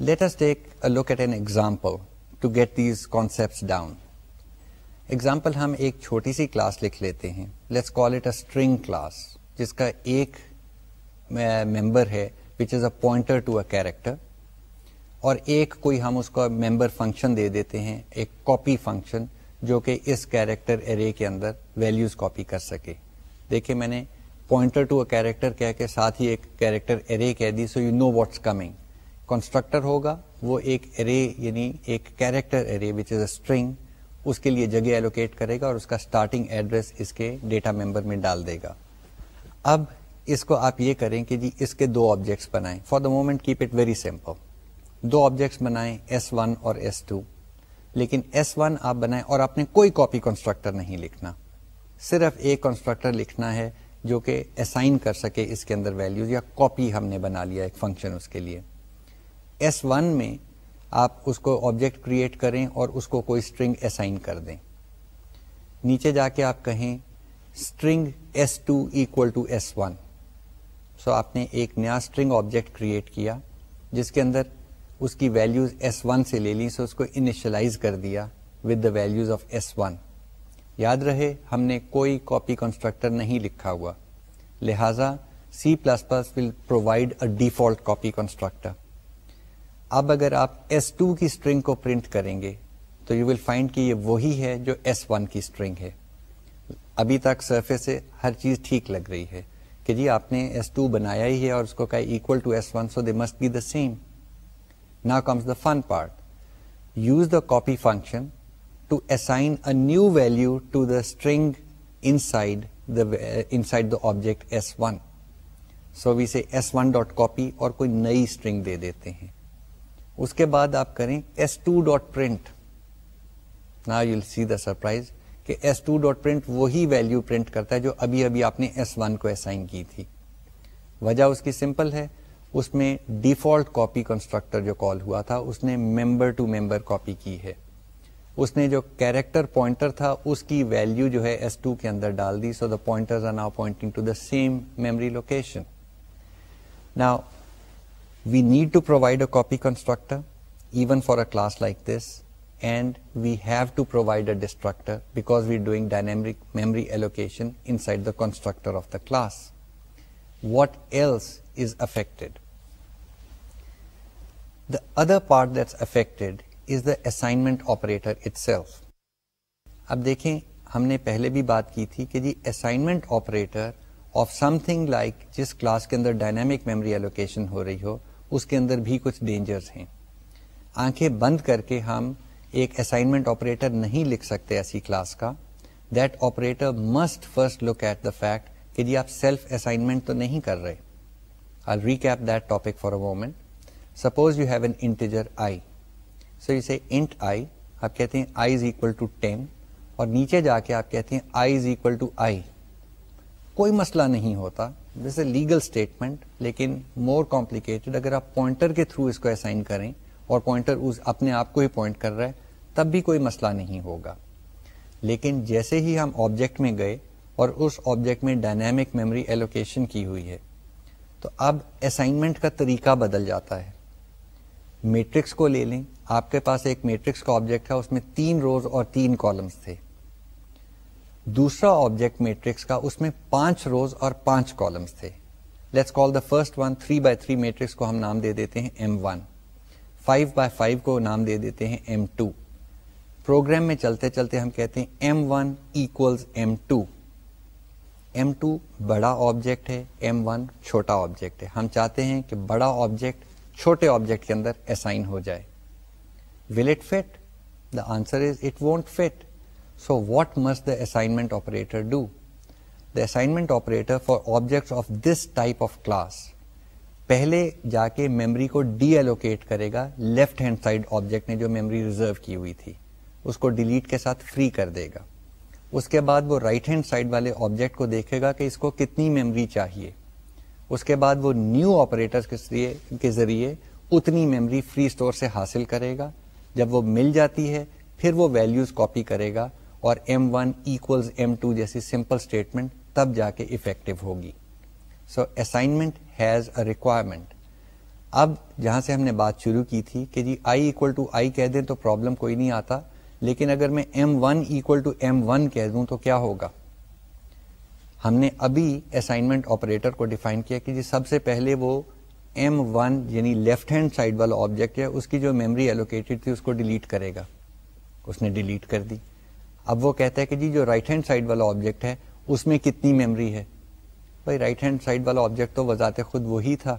Let's take look at an example to get these concepts down example ہم ایک چھوٹی سی کلاس لکھ لیتے ہیں. Let's call it a string class جس کا ایک ممبر ہے which is a pointer to a character اور ایک کوئی ہم اس کا ممبر فنکشن دے دیتے ہیں، ایک کاپی فنکشن جو کہ اس کیریکٹر ارے کے اندر ویلوز کاپی کر سکے. دیکھیں میں نے پوائنٹر ٹو اے کیریکٹر کہہ کے ساتھ ہی ایک کیریکٹر ارے کہہ دی so you know what's coming constructor ہوگا، وہ ایک ارے یعنی ایک character array which is a string اس کے لیے جگہ ایلوکیٹ کرے گا اور اس کا اسٹارٹنگ ایڈریس اس کے ڈیٹا ممبر میں ڈال دے گا۔ اب اس کو آپ یہ کریں کہ جی اس کے دو آبجیکٹس بنائیں۔ For the moment keep it very simple do objects بنائیں ایس ون اور ایس ٹو لیکن ایس ون آپ بنائیں اور آپ نے کوئی کاپی کنسٹرکٹر نہیں لکھنا۔ صرف ایک کنسٹرکٹر لکھنا ہے جو کہ اسائن کر سکے اس کے اندر ویلوز یا کاپی ہم نے بنا لیا ایک فنکشن اس کے لیے۔ ایس ون میں آپ اس کو آبجیکٹ کریٹ کریں اور اس کو کوئی اسٹرنگ اسائن کر دیں۔ نیچے جا کے آپ کہیں string S two equal to S one so آپ نے ایک نیا اسٹرنگ آبجیکٹ کریٹ کیا، جس کے اندر اس کی ویلوز ایس ون سے لے لی سو اس کو انیشلائز کر دیا with the values of S one یاد رہے، ہم نے کوئی کاپی کنسٹرکٹر نہیں لکھا ہوا۔ لہذا C plus plus will provide a default copy constructor اب اگر آپ ایس ٹو کی اسٹرنگ کو پرنٹ کریں گے، تو یو ول فائنڈ کہ یہ وہی ہے جو ایس ون کی اسٹرنگ ہے۔ ابھی تک سرفیس سے ہر چیز ٹھیک لگ رہی ہے کہ جی آپ نے ایس ٹو بنایا ہی ہے اور اس کو کہا equal to S one so they must be the same نا comes the fun part use the copy function to assign a new value to the string inside inside the object S one so we say S one dot copy اور کوئی نئی string دے دیتے ہیں۔ اس کے بعد آپ کریں ایس ٹو ڈاٹ پرنٹ نا یو سی دا سرپرائز کہ ایس ٹو ڈاٹ پرنٹ وہی ویلو پرنٹ کرتا ہے جو ابھی ابھی آپ نے ایس ون کو اسائن کی تھی۔ وجہ اس کی سمپل ہے، اس میں ڈیفالٹ کاپی کنسٹرکٹر جو کال ہوا تھا، اس نے ممبر ٹو ممبر کاپی کی ہے۔ اس نے جو کیریکٹر پوائنٹر تھا، اس کی ویلو جو ہے ایس ٹو کے اندر ڈال دی۔ So the pointer are now pointing to the same memory location نا we need to provide a copy constructor even for a class like this and we have to provide a destructor because we're doing dynamic memory allocation inside the constructor of the class. What else is affected? The other part that's affected is the assignment operator itself. اب دیکھیں ہم نے پہلے بھی بات کی تھی کہ جی assignment operator of something like جس کلاس کے اندر ڈائنامک میموری ایلوکیشن ہو رہی ہو اس کے اندر بھی کچھ ڈینجرز ہیں۔ آنکھیں بند کر کے ہم ایک اسائنمنٹ آپریٹر نہیں لکھ سکتے ایسی کلاس کا۔ That operator must first look at the fact کہ جی آپ سیلف اسائنمنٹ تو نہیں کر رہے۔ I recap that topic for a moment suppose you have an integer I so you see int I آپ کہتے ہیں I is equal to ten اور نیچے جا کے آپ کہتے ہیں I is equal to I کوئی مسئلہ نہیں ہوتا۔ دس اے لیگل اسٹیٹمنٹ لیکن مور کمپلیکیٹڈ اگر آپ پوائنٹر کے تھرو اس کو اسائن کریں اور پوائنٹر اپنے آپ کو ہی پوائنٹ کر رہا ہے، تب بھی کوئی مسئلہ نہیں ہوگا۔ لیکن جیسے ہی ہم آبجیکٹ میں گئے اور اس آبجیکٹ میں ڈائنامک میموری ایلوکیشن کی ہوئی ہے، تو اب اسائنمنٹ کا طریقہ بدل جاتا ہے۔ میٹرکس کو لے لیں۔ آپ کے پاس ایک میٹرکس کا آبجیکٹ ہے اس میں تین روز اور تین کالمس تھے۔ دوسرا آبجیکٹ میٹرکس کا اس میں پانچ روز اور پانچ کالمس تھے۔ Let's call the first one three by three matrix کو ہم نام دے دیتے ہیں M one five by five کو نام دے دیتے ہیں ایم ٹو پروگرام میں چلتے چلتے ہم کہتے ہیں M one equals M two M two بڑا آبجیکٹ ہے ایم ون چھوٹا آبجیکٹ ہے۔ ہم چاہتے ہیں کہ بڑا آبجیکٹ چھوٹے آبجیکٹ کے اندر اسائن ہو جائے۔ Will it fit the answer is it won't fit so what must the assignment operator do the assignment operator for object of this type of class پہلے جا کے میمری کو ڈی ایلوکیٹ کرے گا لیفٹ ہینڈ سائڈ آبجیکٹ نے جو memory reserve کی ہوئی تھی، اس کو ڈیلیٹ کے ساتھ فری کر دے گا۔ اس کے بعد وہ رائٹ ہینڈ سائڈ والے آبجیکٹ کو دیکھے گا کہ اس کو کتنی میمری چاہیے۔ اس کے بعد وہ نیو آپریٹر کے ذریعے اتنی میمری فری اسٹور سے حاصل کرے گا۔ جب وہ مل جاتی ہے، پھر وہ ویلوز کاپی کرے گا۔ اور M one equals M two جیسی سمپل اسٹیٹمنٹ تب جا کے افیکٹو ہوگی۔ So assignment has a requirement اب جہاں سے ہم نے بات شروع کی تھی کہ جی آئی اکول ٹو آئی کہہ دیں تو پرابلم کوئی نہیں آتا، لیکن اگر میں M one equal to M one کہہ دوں تو کیا ہوگا؟ ہم نے ابھی اسائنمنٹ آپریٹر کو ڈیفائن کیا کہ جی سب سے پہلے وہ ایم ون یعنی لیفٹ ہینڈ سائڈ والا آبجیکٹ ہے، اس کی جو میموری ایلوکیٹڈ تھی اس کو ڈیلیٹ کرے گا۔ اس نے ڈیلیٹ کر دی۔ اب وہ کہتا ہے کہ جی جو رائٹ ہینڈ سائڈ والا آبجیکٹ ہے اس میں کتنی میموری ہے؟ بھائی رائٹ ہینڈ سائڈ والا آبجیکٹ تو وضاحت خود وہی تھا۔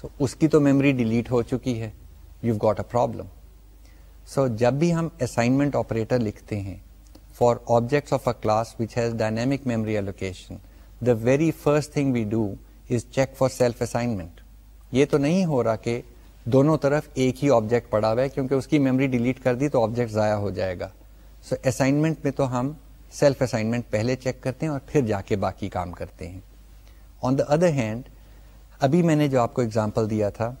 سو so, اس کی تو میموری ڈیلیٹ ہو چکی ہے۔ You got a problem so جب بھی ہم اسائنمنٹ آپریٹر لکھتے ہیں for objects of a class which has dynamic memory allocation the very first thing we do is check for self assignment یہ تو نہیں ہو رہا کہ دونوں طرف ایک ہی آبجیکٹ پڑا ہوا ہے کیونکہ اس کی میموری ڈیلیٹ کر دی تو آبجیکٹ ضائع ہو جائے گا۔ سو اسائنمنٹ میں تو ہم سیلف اسائنمنٹ پہلے چیک کرتے ہیں اور پھر جا کے باقی کام کرتے ہیں۔ آن دا ادر ہینڈ ابھی میں نے جو آپ کو اگزامپل دیا تھا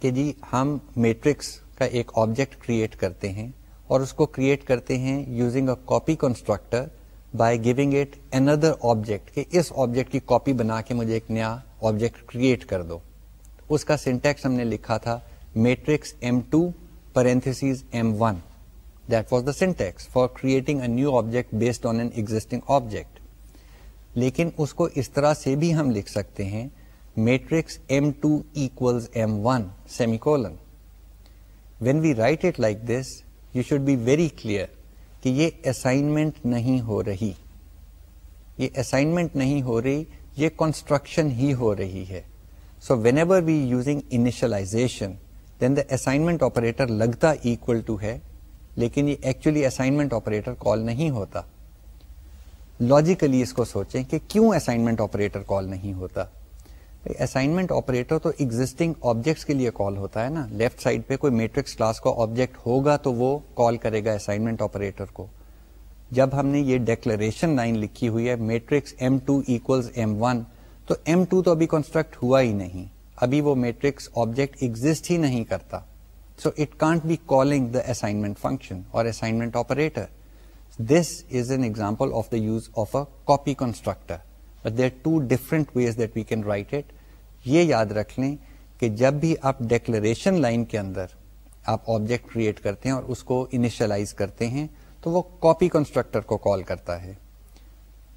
کہ جی ہم میٹرکس کا ایک آبجیکٹ کریٹ کرتے ہیں اور اس کو کریٹ کرتے ہیں using a copy constructor by giving it another object کہ اس آبجیکٹ کی کاپی بنا کے مجھے ایک نیا آبجیکٹ کریٹ کر دو۔ اس کا سنٹیکس ہم نے لکھا تھا matrix M two parenthesis M one that was the syntax for creating a new object based on an existing object لیکن اس کو اس طرح سے بھی ہم لکھ سکتے ہیں matrix M two equals M one semicolon when we write it like this you should be very clear کہ یہ اسائنمنٹ نہیں ہو رہی. یہ اسائنمنٹ نہیں ہو رہی، یہ کنسٹرکشن ہی ہو رہی ہے. So whenever we using initialization then the assignment operator لگتا اکول ٹو ہے لیکن یہ ایکچولی اسائنمنٹ آپریٹر کال نہیں ہوتا۔ لاجیکلی اس کو سوچیں کہ کیوں اسائنمنٹ آپریٹر کال نہیں ہوتا۔ اسائنمنٹ آپریٹر تو ایگزٹنگ آبجیکٹس کے لیے کال ہوتا ہے نا۔ لیفٹ سائڈ پہ کوئی میٹرکس کلاس کا آبجیکٹ ہوگا تو وہ کال کرے گا اسائنمنٹ آپریٹر کو۔ جب ہم نے یہ ڈیکلریشن لائن لکھی ہوئی ہے matrix M two equals M one تو ایم ٹو تو ابھی کنسٹرکٹ ہوا ہی نہیں۔ ابھی وہ میٹرکس آبجیکٹ ایگزٹ ہی نہیں کرتا۔ So it can't be calling the assignment function اور assignment operator this is an example of the use of a copy constructor but there two different ways that we can write it یہ یاد رکھ لیں کہ جب بھی آپ declaration line کے اندر آپ آبجیکٹ کریٹ کرتے ہیں اور اس کو انیشلائز کرتے ہیں، تو وہ کاپی کنسٹرکٹر کو کال کرتا ہے۔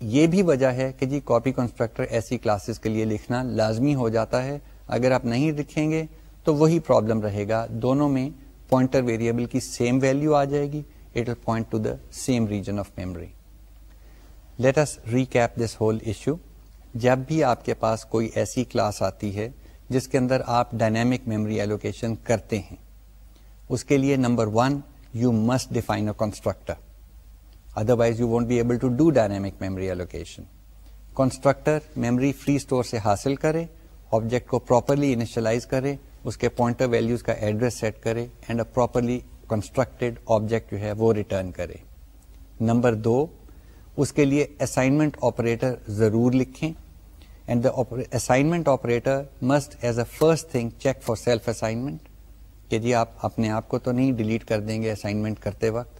یہ بھی وجہ ہے کہ جی کاپی کنسٹرکٹر ایسی کلاسز کے لیے لکھنا لازمی ہو جاتا ہے۔ اگر آپ نہیں لکھیں گے تو وہی پرابلم رہے گا۔ دونوں میں پوائنٹر ویریبل کی سیم ویلو آ جائے گی۔ It will point to the same region of memory let's recap this whole issue جب بھی آپ کے پاس کوئی ایسی کلاس آتی ہے جس کے اندر آپ ڈائنامک میموری ایلوکیشن کرتے ہیں، اس کے لیے number one you must define a constructor otherwise you won't be able to do dynamic memory allocation constructor memory free store سے حاصل کرے آبجیکٹ کو پراپرلی انیشلائز کرے اس کے پوائنٹر ویلوز کا ایڈریس سیٹ کرے and a properly constructed object جو ہے وہ ریٹرن کرے. نمبر دو، اس کے لیے اسائنمنٹ آپریٹر ضرور لکھیں and the assignment operator must as a first thing check for self assignment کہ جی آپ اپنے آپ کو تو نہیں ڈیلیٹ کر دیں گے اسائنمنٹ کرتے وقت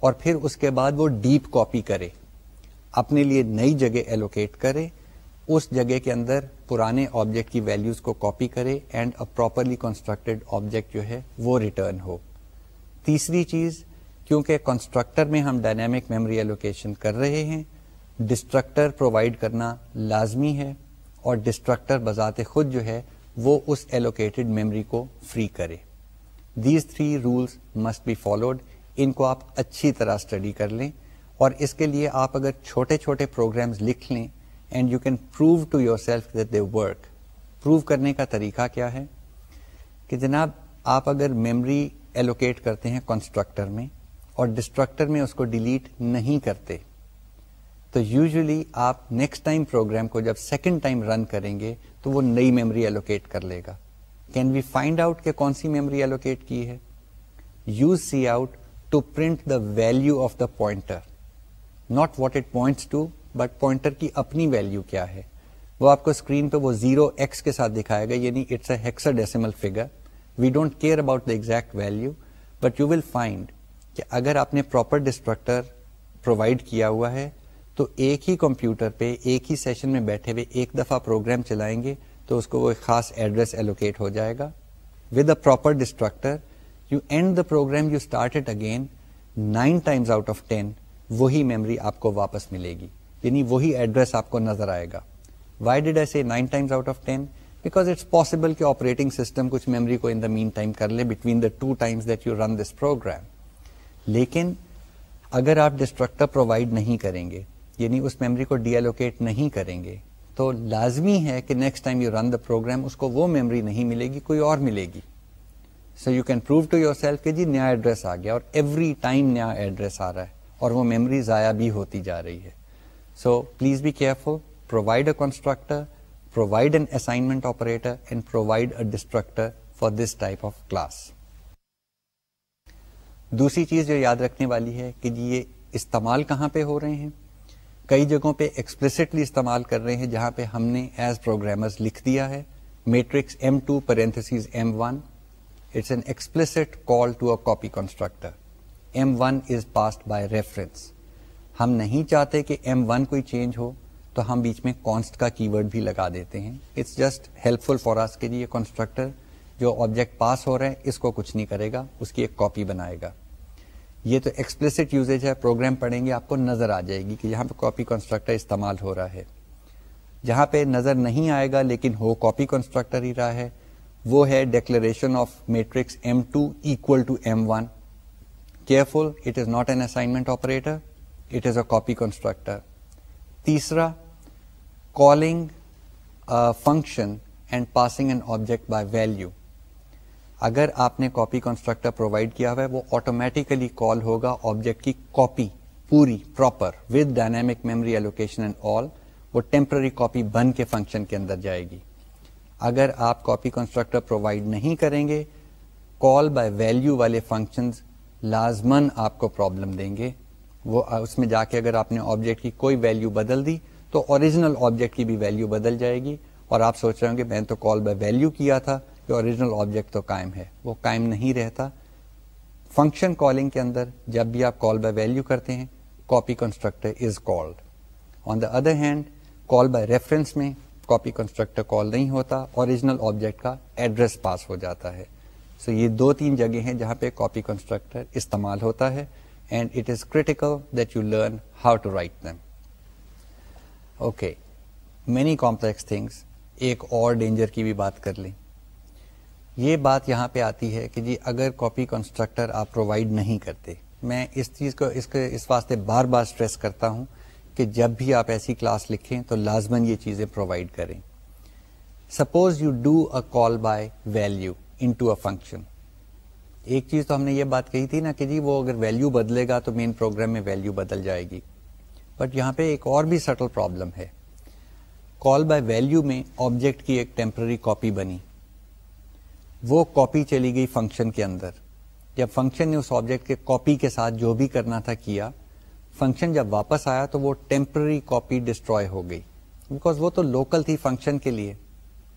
اور پھر اس کے بعد وہ ڈیپ کاپی کرے. اپنے لیے نئی جگہ ایلوکیٹ کرے اس جگہ کے اندر پرانے آبجیکٹ کی ویلیوز کو کاپی کرے and a properly constructed object جو ہے وہ ریٹرن ہو۔ تیسری چیز، کیونکہ کنسٹرکٹر میں ہم ڈائنامک میموری ایلوکیشن کر رہے ہیں ڈسٹرکٹر پرووائڈ کرنا لازمی ہے اور ڈسٹرکٹر بذات خود جو ہے وہ اس ایلوکیٹڈ میموری کو فری کرے۔ These three rules must be followed ان کو آپ اچھی طرح اسٹڈی کر لیں اور اس کے لیے آپ اگر چھوٹے چھوٹے پروگرامز لکھ لیں and you can prove to yourself that they work prove کرنے کا طریقہ کیا ہے؟ کہ جناب، آپ اگر میمری ایلوکیٹ کرتے ہیں کنسٹرکٹر میں اور ڈسٹرکٹر میں اس کو ڈیلیٹ نہیں کرتے، تو یوزلی آپ نیکسٹ ٹائم پروگرام کو جب سیکنڈ ٹائم رن کریں گے، تو وہ نئی میموری ایلوکیٹ کر لے گا۔ کین وی فائنڈ آؤٹ کہ کون سی میموری ایلوکیٹ کی ہے؟ Use C out to print the value of the pointer not what it points to but pointer کی اپنی ویلو کیا ہے وہ آپ کو اسکرین پہ وہ زیرو ایکس کے ساتھ دکھائے گا یعنی it's a hexadecimal figure we don't care about the exact value but you will find کہ اگر آپ نے پراپر ڈسٹرکٹر پرووائڈ کیا ہوا ہے تو ایک ہی کمپیوٹر پہ ایک ہی سیشن میں بیٹھے ہوئے ایک دفعہ پروگرام چلائیں گے تو اس کو وہ ایک خاص ایڈریس ایلوکیٹ ہو جائے گا with a proper destructor you and the program you start it again nine times out of ten وہی میموری آپ کو واپس ملے گی یعنی وہی ایڈریس آپ کو نظر آئے گا۔ Why did I see nine times out of ten because it's possible کہ آپریٹنگ سسٹم کچھ میموری کو ان دا مین ٹائم کر لے between the two times that you run this program لیکن اگر آپ ڈسٹرکٹر پرووائڈ نہیں کریں گے یعنی اس میموری کو ڈی ایلوکیٹ نہیں کریں گے، تو لازمی ہے کہ next time you run the program اس کو وہ میموری نہیں ملے گی، کوئی اور ملے گی۔ So you can prove to yourself کہ جی نیا ایڈریس آ گیا اور ایوری ٹائم نیا ایڈریس آ رہا ہے اور وہ میموری ضائع بھی ہوتی جا رہی ہے۔ So please be careful provide a constructor provide an assignment operator and provide a destructor for this type of class دوسری چیز جو یاد رکھنے والی ہے کہ جی یہ استعمال کہاں پہ ہو رہے ہیں؟ کئی جگہوں پہ ایکسپلسٹلی استعمال کر رہے ہیں جہاں پہ ہم نے ایز پروگرامرز لکھ دیا ہے matrix M two parenthesis M one it's an explicit call to a copy constructor M one is passed by reference ہم نہیں چاہتے کہ ایم ون کوئی چینج ہو، تو ہم بیچ میں کانسٹ کا کی ورڈ بھی لگا دیتے ہیں۔ It's just helpful for us کے لیے کنسٹرکٹر جو آبجیکٹ پاس ہو رہا ہے، اس کو کچھ نہیں کرے گا، اس کی ایک کاپی بنائے گا۔ یہ تو ایکسپلسٹ یوزیج ہے پروگرام پڑھیں گے، آپ کو نظر آ جائے گی کہ یہاں پہ کاپی کنسٹرکٹر استعمال ہو رہا ہے۔ جہاں پہ نظر نہیں آئے گا، لیکن ہو کاپی کنسٹرکٹر ہی رہا ہے، وہ ہے declaration of matrix M two equal to M one careful it is not an assignment operator it is a copy constructor تیسرا calling function and passing an object by value اگر آپ نے copy constructor provide کیا ہوا ہے وہ automatically call ہوگا object کی کاپی پوری proper with dynamic memory allocation and all وہ ٹیمپرری کاپی بن کے فنکشن کے اندر جائے گی اگر آپ کاپی کنسٹرکٹر پرووائڈ نہیں کریں گے کال بائی ویلو والے فنکشن لازمن آپ کو پرابلم دیں گے وہ اس میں جا کے اگر آپ نے آبجیکٹ کی کوئی ویلو بدل دی تو اوریجنل آبجیکٹ کی بھی ویلو بدل جائے گی اور آپ سوچ رہے ہوں کہ میں تو کال بائی ویلو کیا تھا جو اوریجنل آبجیکٹ تو قائم ہے۔ وہ قائم نہیں رہتا۔ فنکشن کالنگ کے اندر جب بھی آپ کال بائی ویلو کرتے ہیں copy constructor is called on the other hand call by reference میں کاپی کنسٹرکٹر کال نہیں ہوتا اوریجنل آبجیکٹ کا ایڈریس پاس ہو جاتا ہے۔ سو یہ دو تین جگہ ہیں جہاں پہ کاپی کنسٹرکٹر استعمال ہوتا ہے۔ And it is critical that you learn how to write them okay many complex things ایک اور ڈینجر کی بھی بات کر لیں یہ بات یہاں پہ آتی ہے کہ جی اگر کاپی کنسٹرکٹر آپ پرووائڈ نہیں کرتے میں اس چیز کو اس کے اس واسطے بار بار اسٹریس کرتا ہوں کہ جب بھی آپ ایسی کلاس لکھیں تو لازمن یہ چیزیں پرووائڈ کریں suppose you do a call by value into a function ایک چیز تو ہم نے یہ بات کہی تھی نا کہ جی وہ اگر ویلو بدلے گا تو مین پروگرام میں ویلو بدل جائے گی۔ بٹ یہاں پہ ایک اور بھی سٹل پرابلم ہے۔ کال بائی ویلو میں آبجیکٹ کی ایک ٹیمپرری کاپی بنی۔ وہ کاپی چلی گئی فنکشن کے اندر۔ جب فنکشن نے اس آبجیکٹ کے کاپی کے ساتھ جو بھی کرنا تھا کیا فنکشن جب واپس آیا تو وہ ٹیمپرری کاپی ڈسٹروائے ہو گئی۔ بیکاز وہ تو لوکل تھی فنکشن کے لیے۔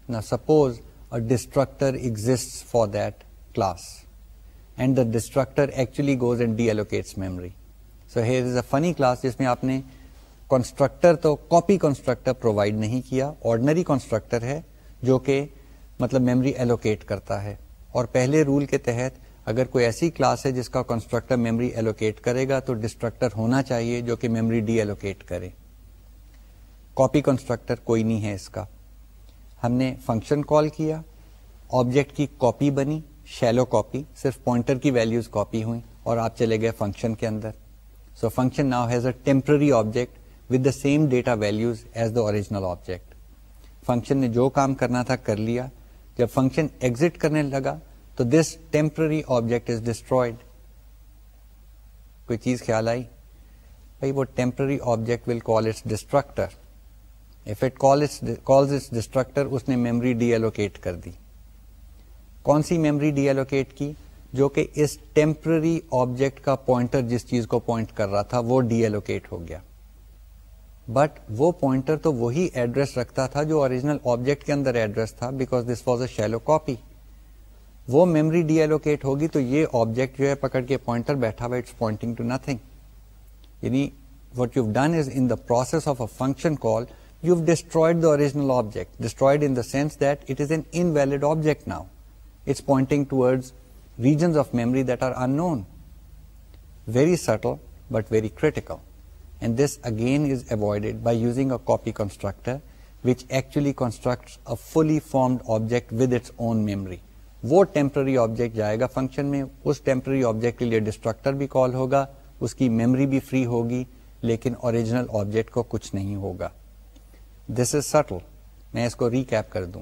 نا suppose destructor exist for that class and the destructor actually goes and deallocates memory so here is a funny class جس میں آپ نے کنسٹرکٹر تو کاپی کنسٹرکٹر پرووائڈ نہیں کیا آرڈنری کنسٹرکٹر ہے جو کہ مطلب میموری ایلوکیٹ کرتا ہے۔ اور پہلے رول کے تحت اگر کوئی ایسی کلاس ہے جس کا کنسٹرکٹر میموری ایلوکیٹ کرے گا تو ڈسٹرکٹر ہونا چاہیے جو کہ میموری ڈی ایلوکیٹ کرے۔ کاپی کنسٹرکٹر کوئی نہیں ہے اس کا۔ ہم نے فنکشن کال کیا آبجیکٹ کی کاپی بنی۔ شیلو کاپی صرف پوائنٹر کی ویلوز کاپی ہوئی اور آپ چلے گئے فنکشن کے اندر. So function now has a temporary object with the same data values as the original object function نے جو کام کرنا تھا کر لیا. جب فنکشن ایگزٹ کرنے لگا تو this temporary object is destroyed کوئی چیز خیال آئی؟ بھائی وہ temporary object will call its destructor if it calls its destructor اس نے میموری ڈی ایلوکیٹ کر دی. کون سی میموری ڈی ایلوکیٹ کی جو کہ اس ٹیمپرری آبجیکٹ کا پوائنٹر جس چیز کو پوائنٹ کر رہا تھا وہ ڈی ایلوکیٹ ہو گیا. بٹ وہ پوائنٹر تو وہی ایڈریس رکھتا تھا جو اوریجنل آبجیکٹ کے اندر ایڈریس تھا because this was a shallow copy وہ میموری ڈی ایلوکیٹ ہوگی تو یہ آبجیکٹ جو ہے پکڑ کے پوائنٹر بیٹھا ہوا اٹس پوائنٹنگ ٹو نتنگ یعنی what you done is in the process of a function call you destroyed the original object destroyed in the sense that it is an invalid object now it's pointing towards regions of memory that are unknown very subtle but very critical and this again is avoided by using a copy constructor which actually construct a fully formed object with it's own memory وہ temporary object جائے گا function میں اس temporary object کے لیے destructor بھی call ہوگا اس کی میموری بھی فری ہوگی لیکن اوریجنل آبجیکٹ کو کچھ نہیں ہوگا دس از سٹل میں اس کو ریکیپ کر دوں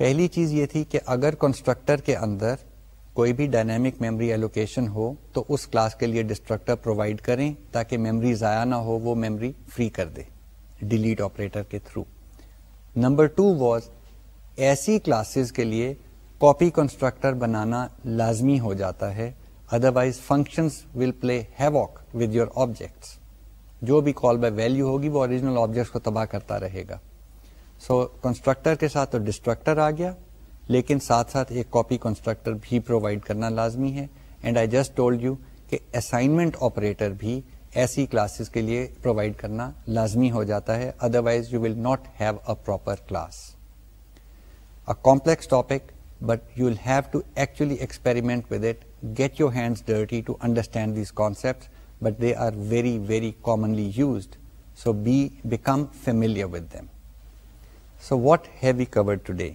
پہلی چیز یہ تھی کہ اگر کنسٹرکٹر کے اندر کوئی بھی ڈائنامک میموری ایلوکیشن ہو، تو اس کلاس کے لیے ڈسٹرکٹر پرووائڈ کریں تاکہ میموری ضائع نہ ہو، وہ میموری فری کر دے ڈیلیٹ آپریٹر کے تھرو نمبر ٹو واز ایسی کلاسز کے لیے کاپی کنسٹرکٹر بنانا لازمی ہو جاتا ہے otherwise will play havoc with your objects جو بھی کال بائی ویلو ہوگی، وہ اوریجنل آبجیکٹس کو تباہ کرتا رہے گا۔ سو کنسٹرکٹر کے ساتھ تو ڈسٹرکٹر آ گیا لیکن ساتھ ساتھ ایک کاپی کنسٹرکٹر بھی پرووائڈ کرنا لازمی ہے and I just told you کہ اسائنمنٹ آپریٹر بھی ایسی کلاسز کے لیے پرووائڈ کرنا لازمی ہو جاتا ہے otherwise you will not have a proper class a complex topic but you'll have to actually experiment with it, get your hands dirty to understand these concepts, but they are very, very commonly used. So become familiar with them. So so what have we cover today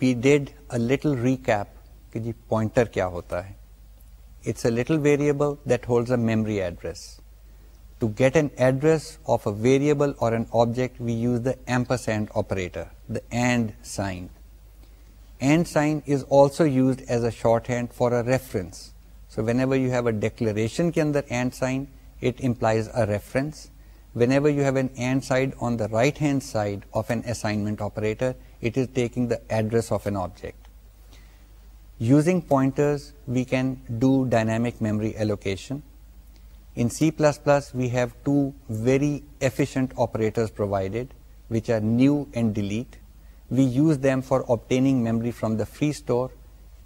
we did a little recap کہ جی pointer کیا ہوتا ہے it's a little variable that holds a memory address to get an address of a variable اور an object we use the ampersand operator the and sign and sign is also used as a shorthand for a reference so whenever you have a declaration کے اندر and sign it implies a reference whenever you have an and side on the right hand side of an assignment operator it is taking the address of an object using pointers we can do dynamic memory allocation in C plus plus we have two very efficient operators provided which are new and delete we use them for obtaining memory from the free store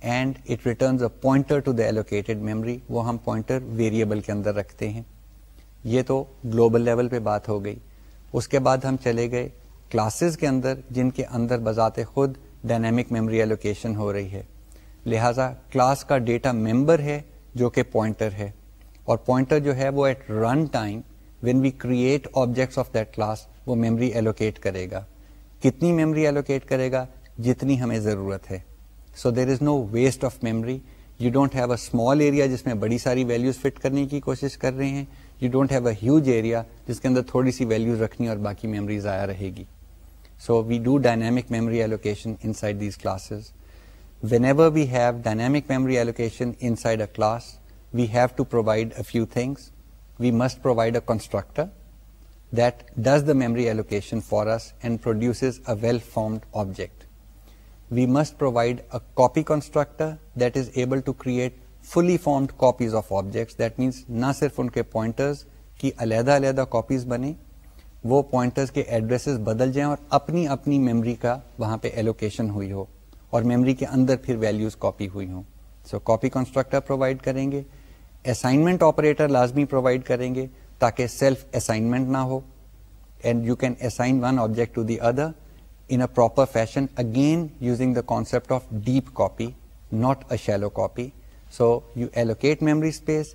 and it returns a pointer to the allocated memory وہ ہم pointer variable کے اندر رکھتے ہیں یہ تو global level پہ بات ہو گئی۔ اس کے بعد ہم چلے گئے کلاسز کے اندر جن کے اندر بذات خود ڈائنامک میموری ایلوکیشن ہو رہی ہے۔ لہذا کلاس کا ڈیٹا ممبر ہے جو کہ پوائنٹر ہے۔ اور پوائنٹر جو ہے وہ at run time when we create objects of that class وہ میمری ایلوکیٹ کرے گا۔ کتنی میمری ایلوکیٹ کرے گا؟ جتنی ہمیں ضرورت ہے۔ So there is no waste of memory you don't have a small area جس میں بڑی ساری ویلوز فٹ کرنے کی کوشش کر رہے ہیں۔ You don't have a huge area جس کے اندر تھوڑی سی ویلوز رکھنی اور باقی میمری ضائع رہے گی. So we do dynamic memory allocation inside these classes whenever we have dynamic memory allocation inside a class we have to provide a few things we must provide a constructor that does the memory allocation for us and produces a well formed object we must provide a copy constructor that is able to create fully formed copies of objects that means نہ صرف ان کے pointers کی علیحدہ علیحدہ copies بنے وہ pointers کے addresses بدل جائیں اور اپنی اپنی میمری کا وہاں پہ ایلوکیشن ہوئی ہو اور میمری کے اندر پھر ویلیوز کاپی ہوئی ہوں سو کاپی کنسٹرکٹر پرووائڈ کریں گے اسائنمنٹ آپریٹر لازمی پرووائڈ کریں گے تاکہ سیلف اسائنمنٹ نہ ہو and you can assign one object to the other in a proper fashion, again using the concept of deep copy, so you allocate memory space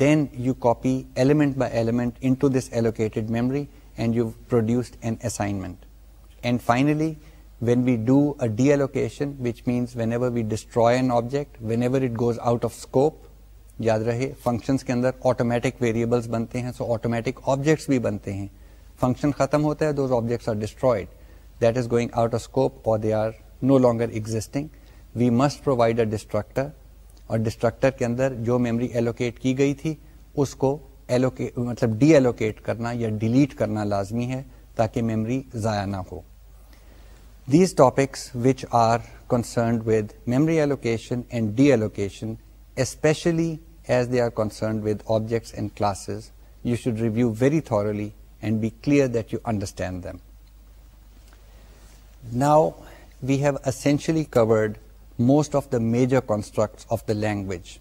then you copy element by element into this allocated memory and you produced an assignment and finally when we do a deallocation which means whenever we destroy an object whenever it goes out of scope یاد رہے functions کے اندر automatic variables بنتے ہیں سو automatic objects بھی بنتے ہیں function ختم ہوتا ہے those objects are destroyed that is going out of scope اور they are no longer existing we must provide a destructor اور ڈسٹرکٹر کے اندر جو میموری ایلوکیٹ کی گئی تھی، اس کو مطلب ڈی ایلوکیٹ کرنا یا ڈیلیٹ کرنا لازمی ہے تاکہ میموری ضائع نہ ہو۔ These topics which are concerned with memory allocation and deallocation especially as they are concerned with objects and classes you should review very thoroughly and be clear that you understand them Now we have essentially covered most of the major constructs of the language.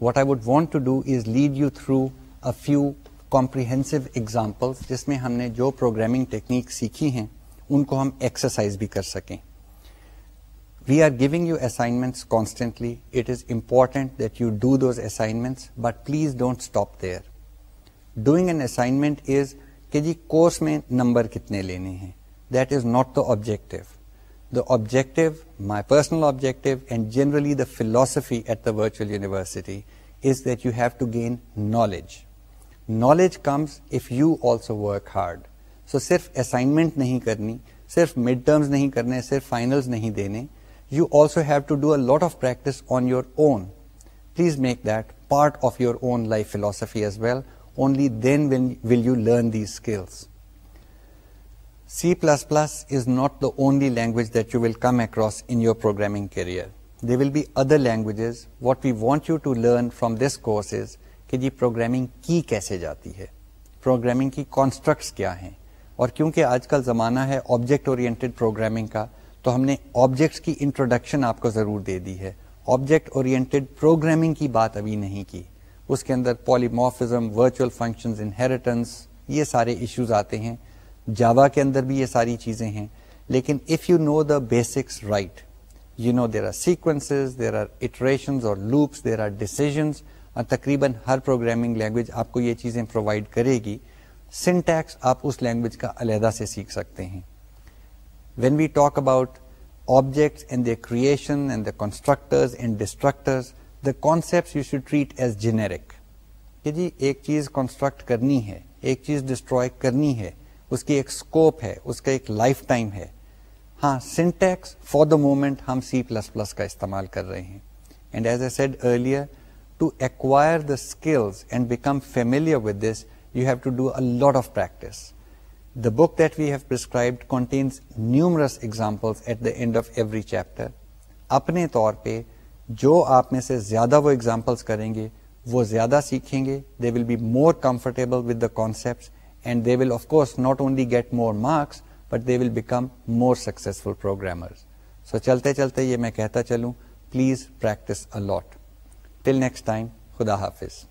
What I would want to do is lead you through a few comprehensive examples جس میں ہم نے جو programming technique سیکھی ہیں، ان کو ہم exercise بھی کر سکیں we are giving you assignments constantly it is important that you do those assignments but please don't stop there doing an assignment is کہ جی کورس میں نمبر کتنے لینے ہیں That is not the objective. The objective, my personal objective, and generally the philosophy at the virtual university is that you have to gain knowledge. Knowledge comes if you also work hard. So صرف assignment نہیں کرنی, صرف mid terms نہیں کرنے, صرف finals نہیں دینے. You also have to do a lot of practice on your own. Please make that part of your own life philosophy as well. Only then will you learn these skills. C++ is not the only language that you will come across in your programming career. There will be other languages. What we want you to learn from this course is کہ جی programming کی کیسے جاتی ہے programming کی constructs کیا ہیں اور کیونکہ آج کل زمانہ ہے آبجیکٹ اورینٹیڈ پروگرامنگ کا تو ہم نے آبجیکٹس کی انٹروڈکشن آپ کو ضرور دے دی ہے آبجیکٹ اورینٹیڈ پروگرامنگ کی بات ابھی نہیں کی اس کے اندر پالیموفزم ورچوئل فنکشنز انہیریٹنس یہ سارے ایشوز آتے ہیں جاوا کے اندر بھی یہ ساری چیزیں ہیں، لیکن if you know the basics right you know there are sequence there are iteration اور لوپس دیر آر ڈیسیزنس اور تقریباً ہر پروگرامنگ لینگویج آپ کو یہ چیزیں پرووائڈ کرے گی۔ سنٹیکس آپ اس لینگویج کا علیحدہ سے سیکھ سکتے ہیں۔ When we talk about objects and the creation and the constructors and destructors the concept you should treat as generic کہ جی ایک چیز کنسٹرکٹ کرنی ہے، ایک چیز ڈسٹروائے کرنی ہے۔ اس کی ایک اسکوپ ہے، اس کا ایک لائف ٹائم ہے۔ ہاں سنٹیکس فار دا مومنٹ ہم سی پلس پلس کا استعمال کر رہے ہیں۔ And as I said earlier to acquire the skills and become familiar with this you have to do a lot of practice the book that we have prescribed contains numerous examples at the end of every chapter اپنے طور پہ جو آپ میں سے زیادہ وہ examples کریں گے، وہ زیادہ سیکھیں گے۔ They will be more comfortable with the concept and they will of course not only get more marks but they will become more successful programmer so چلتے چلتے یہ میں کہتا چلوں please practice a lot till next time خدا حافظ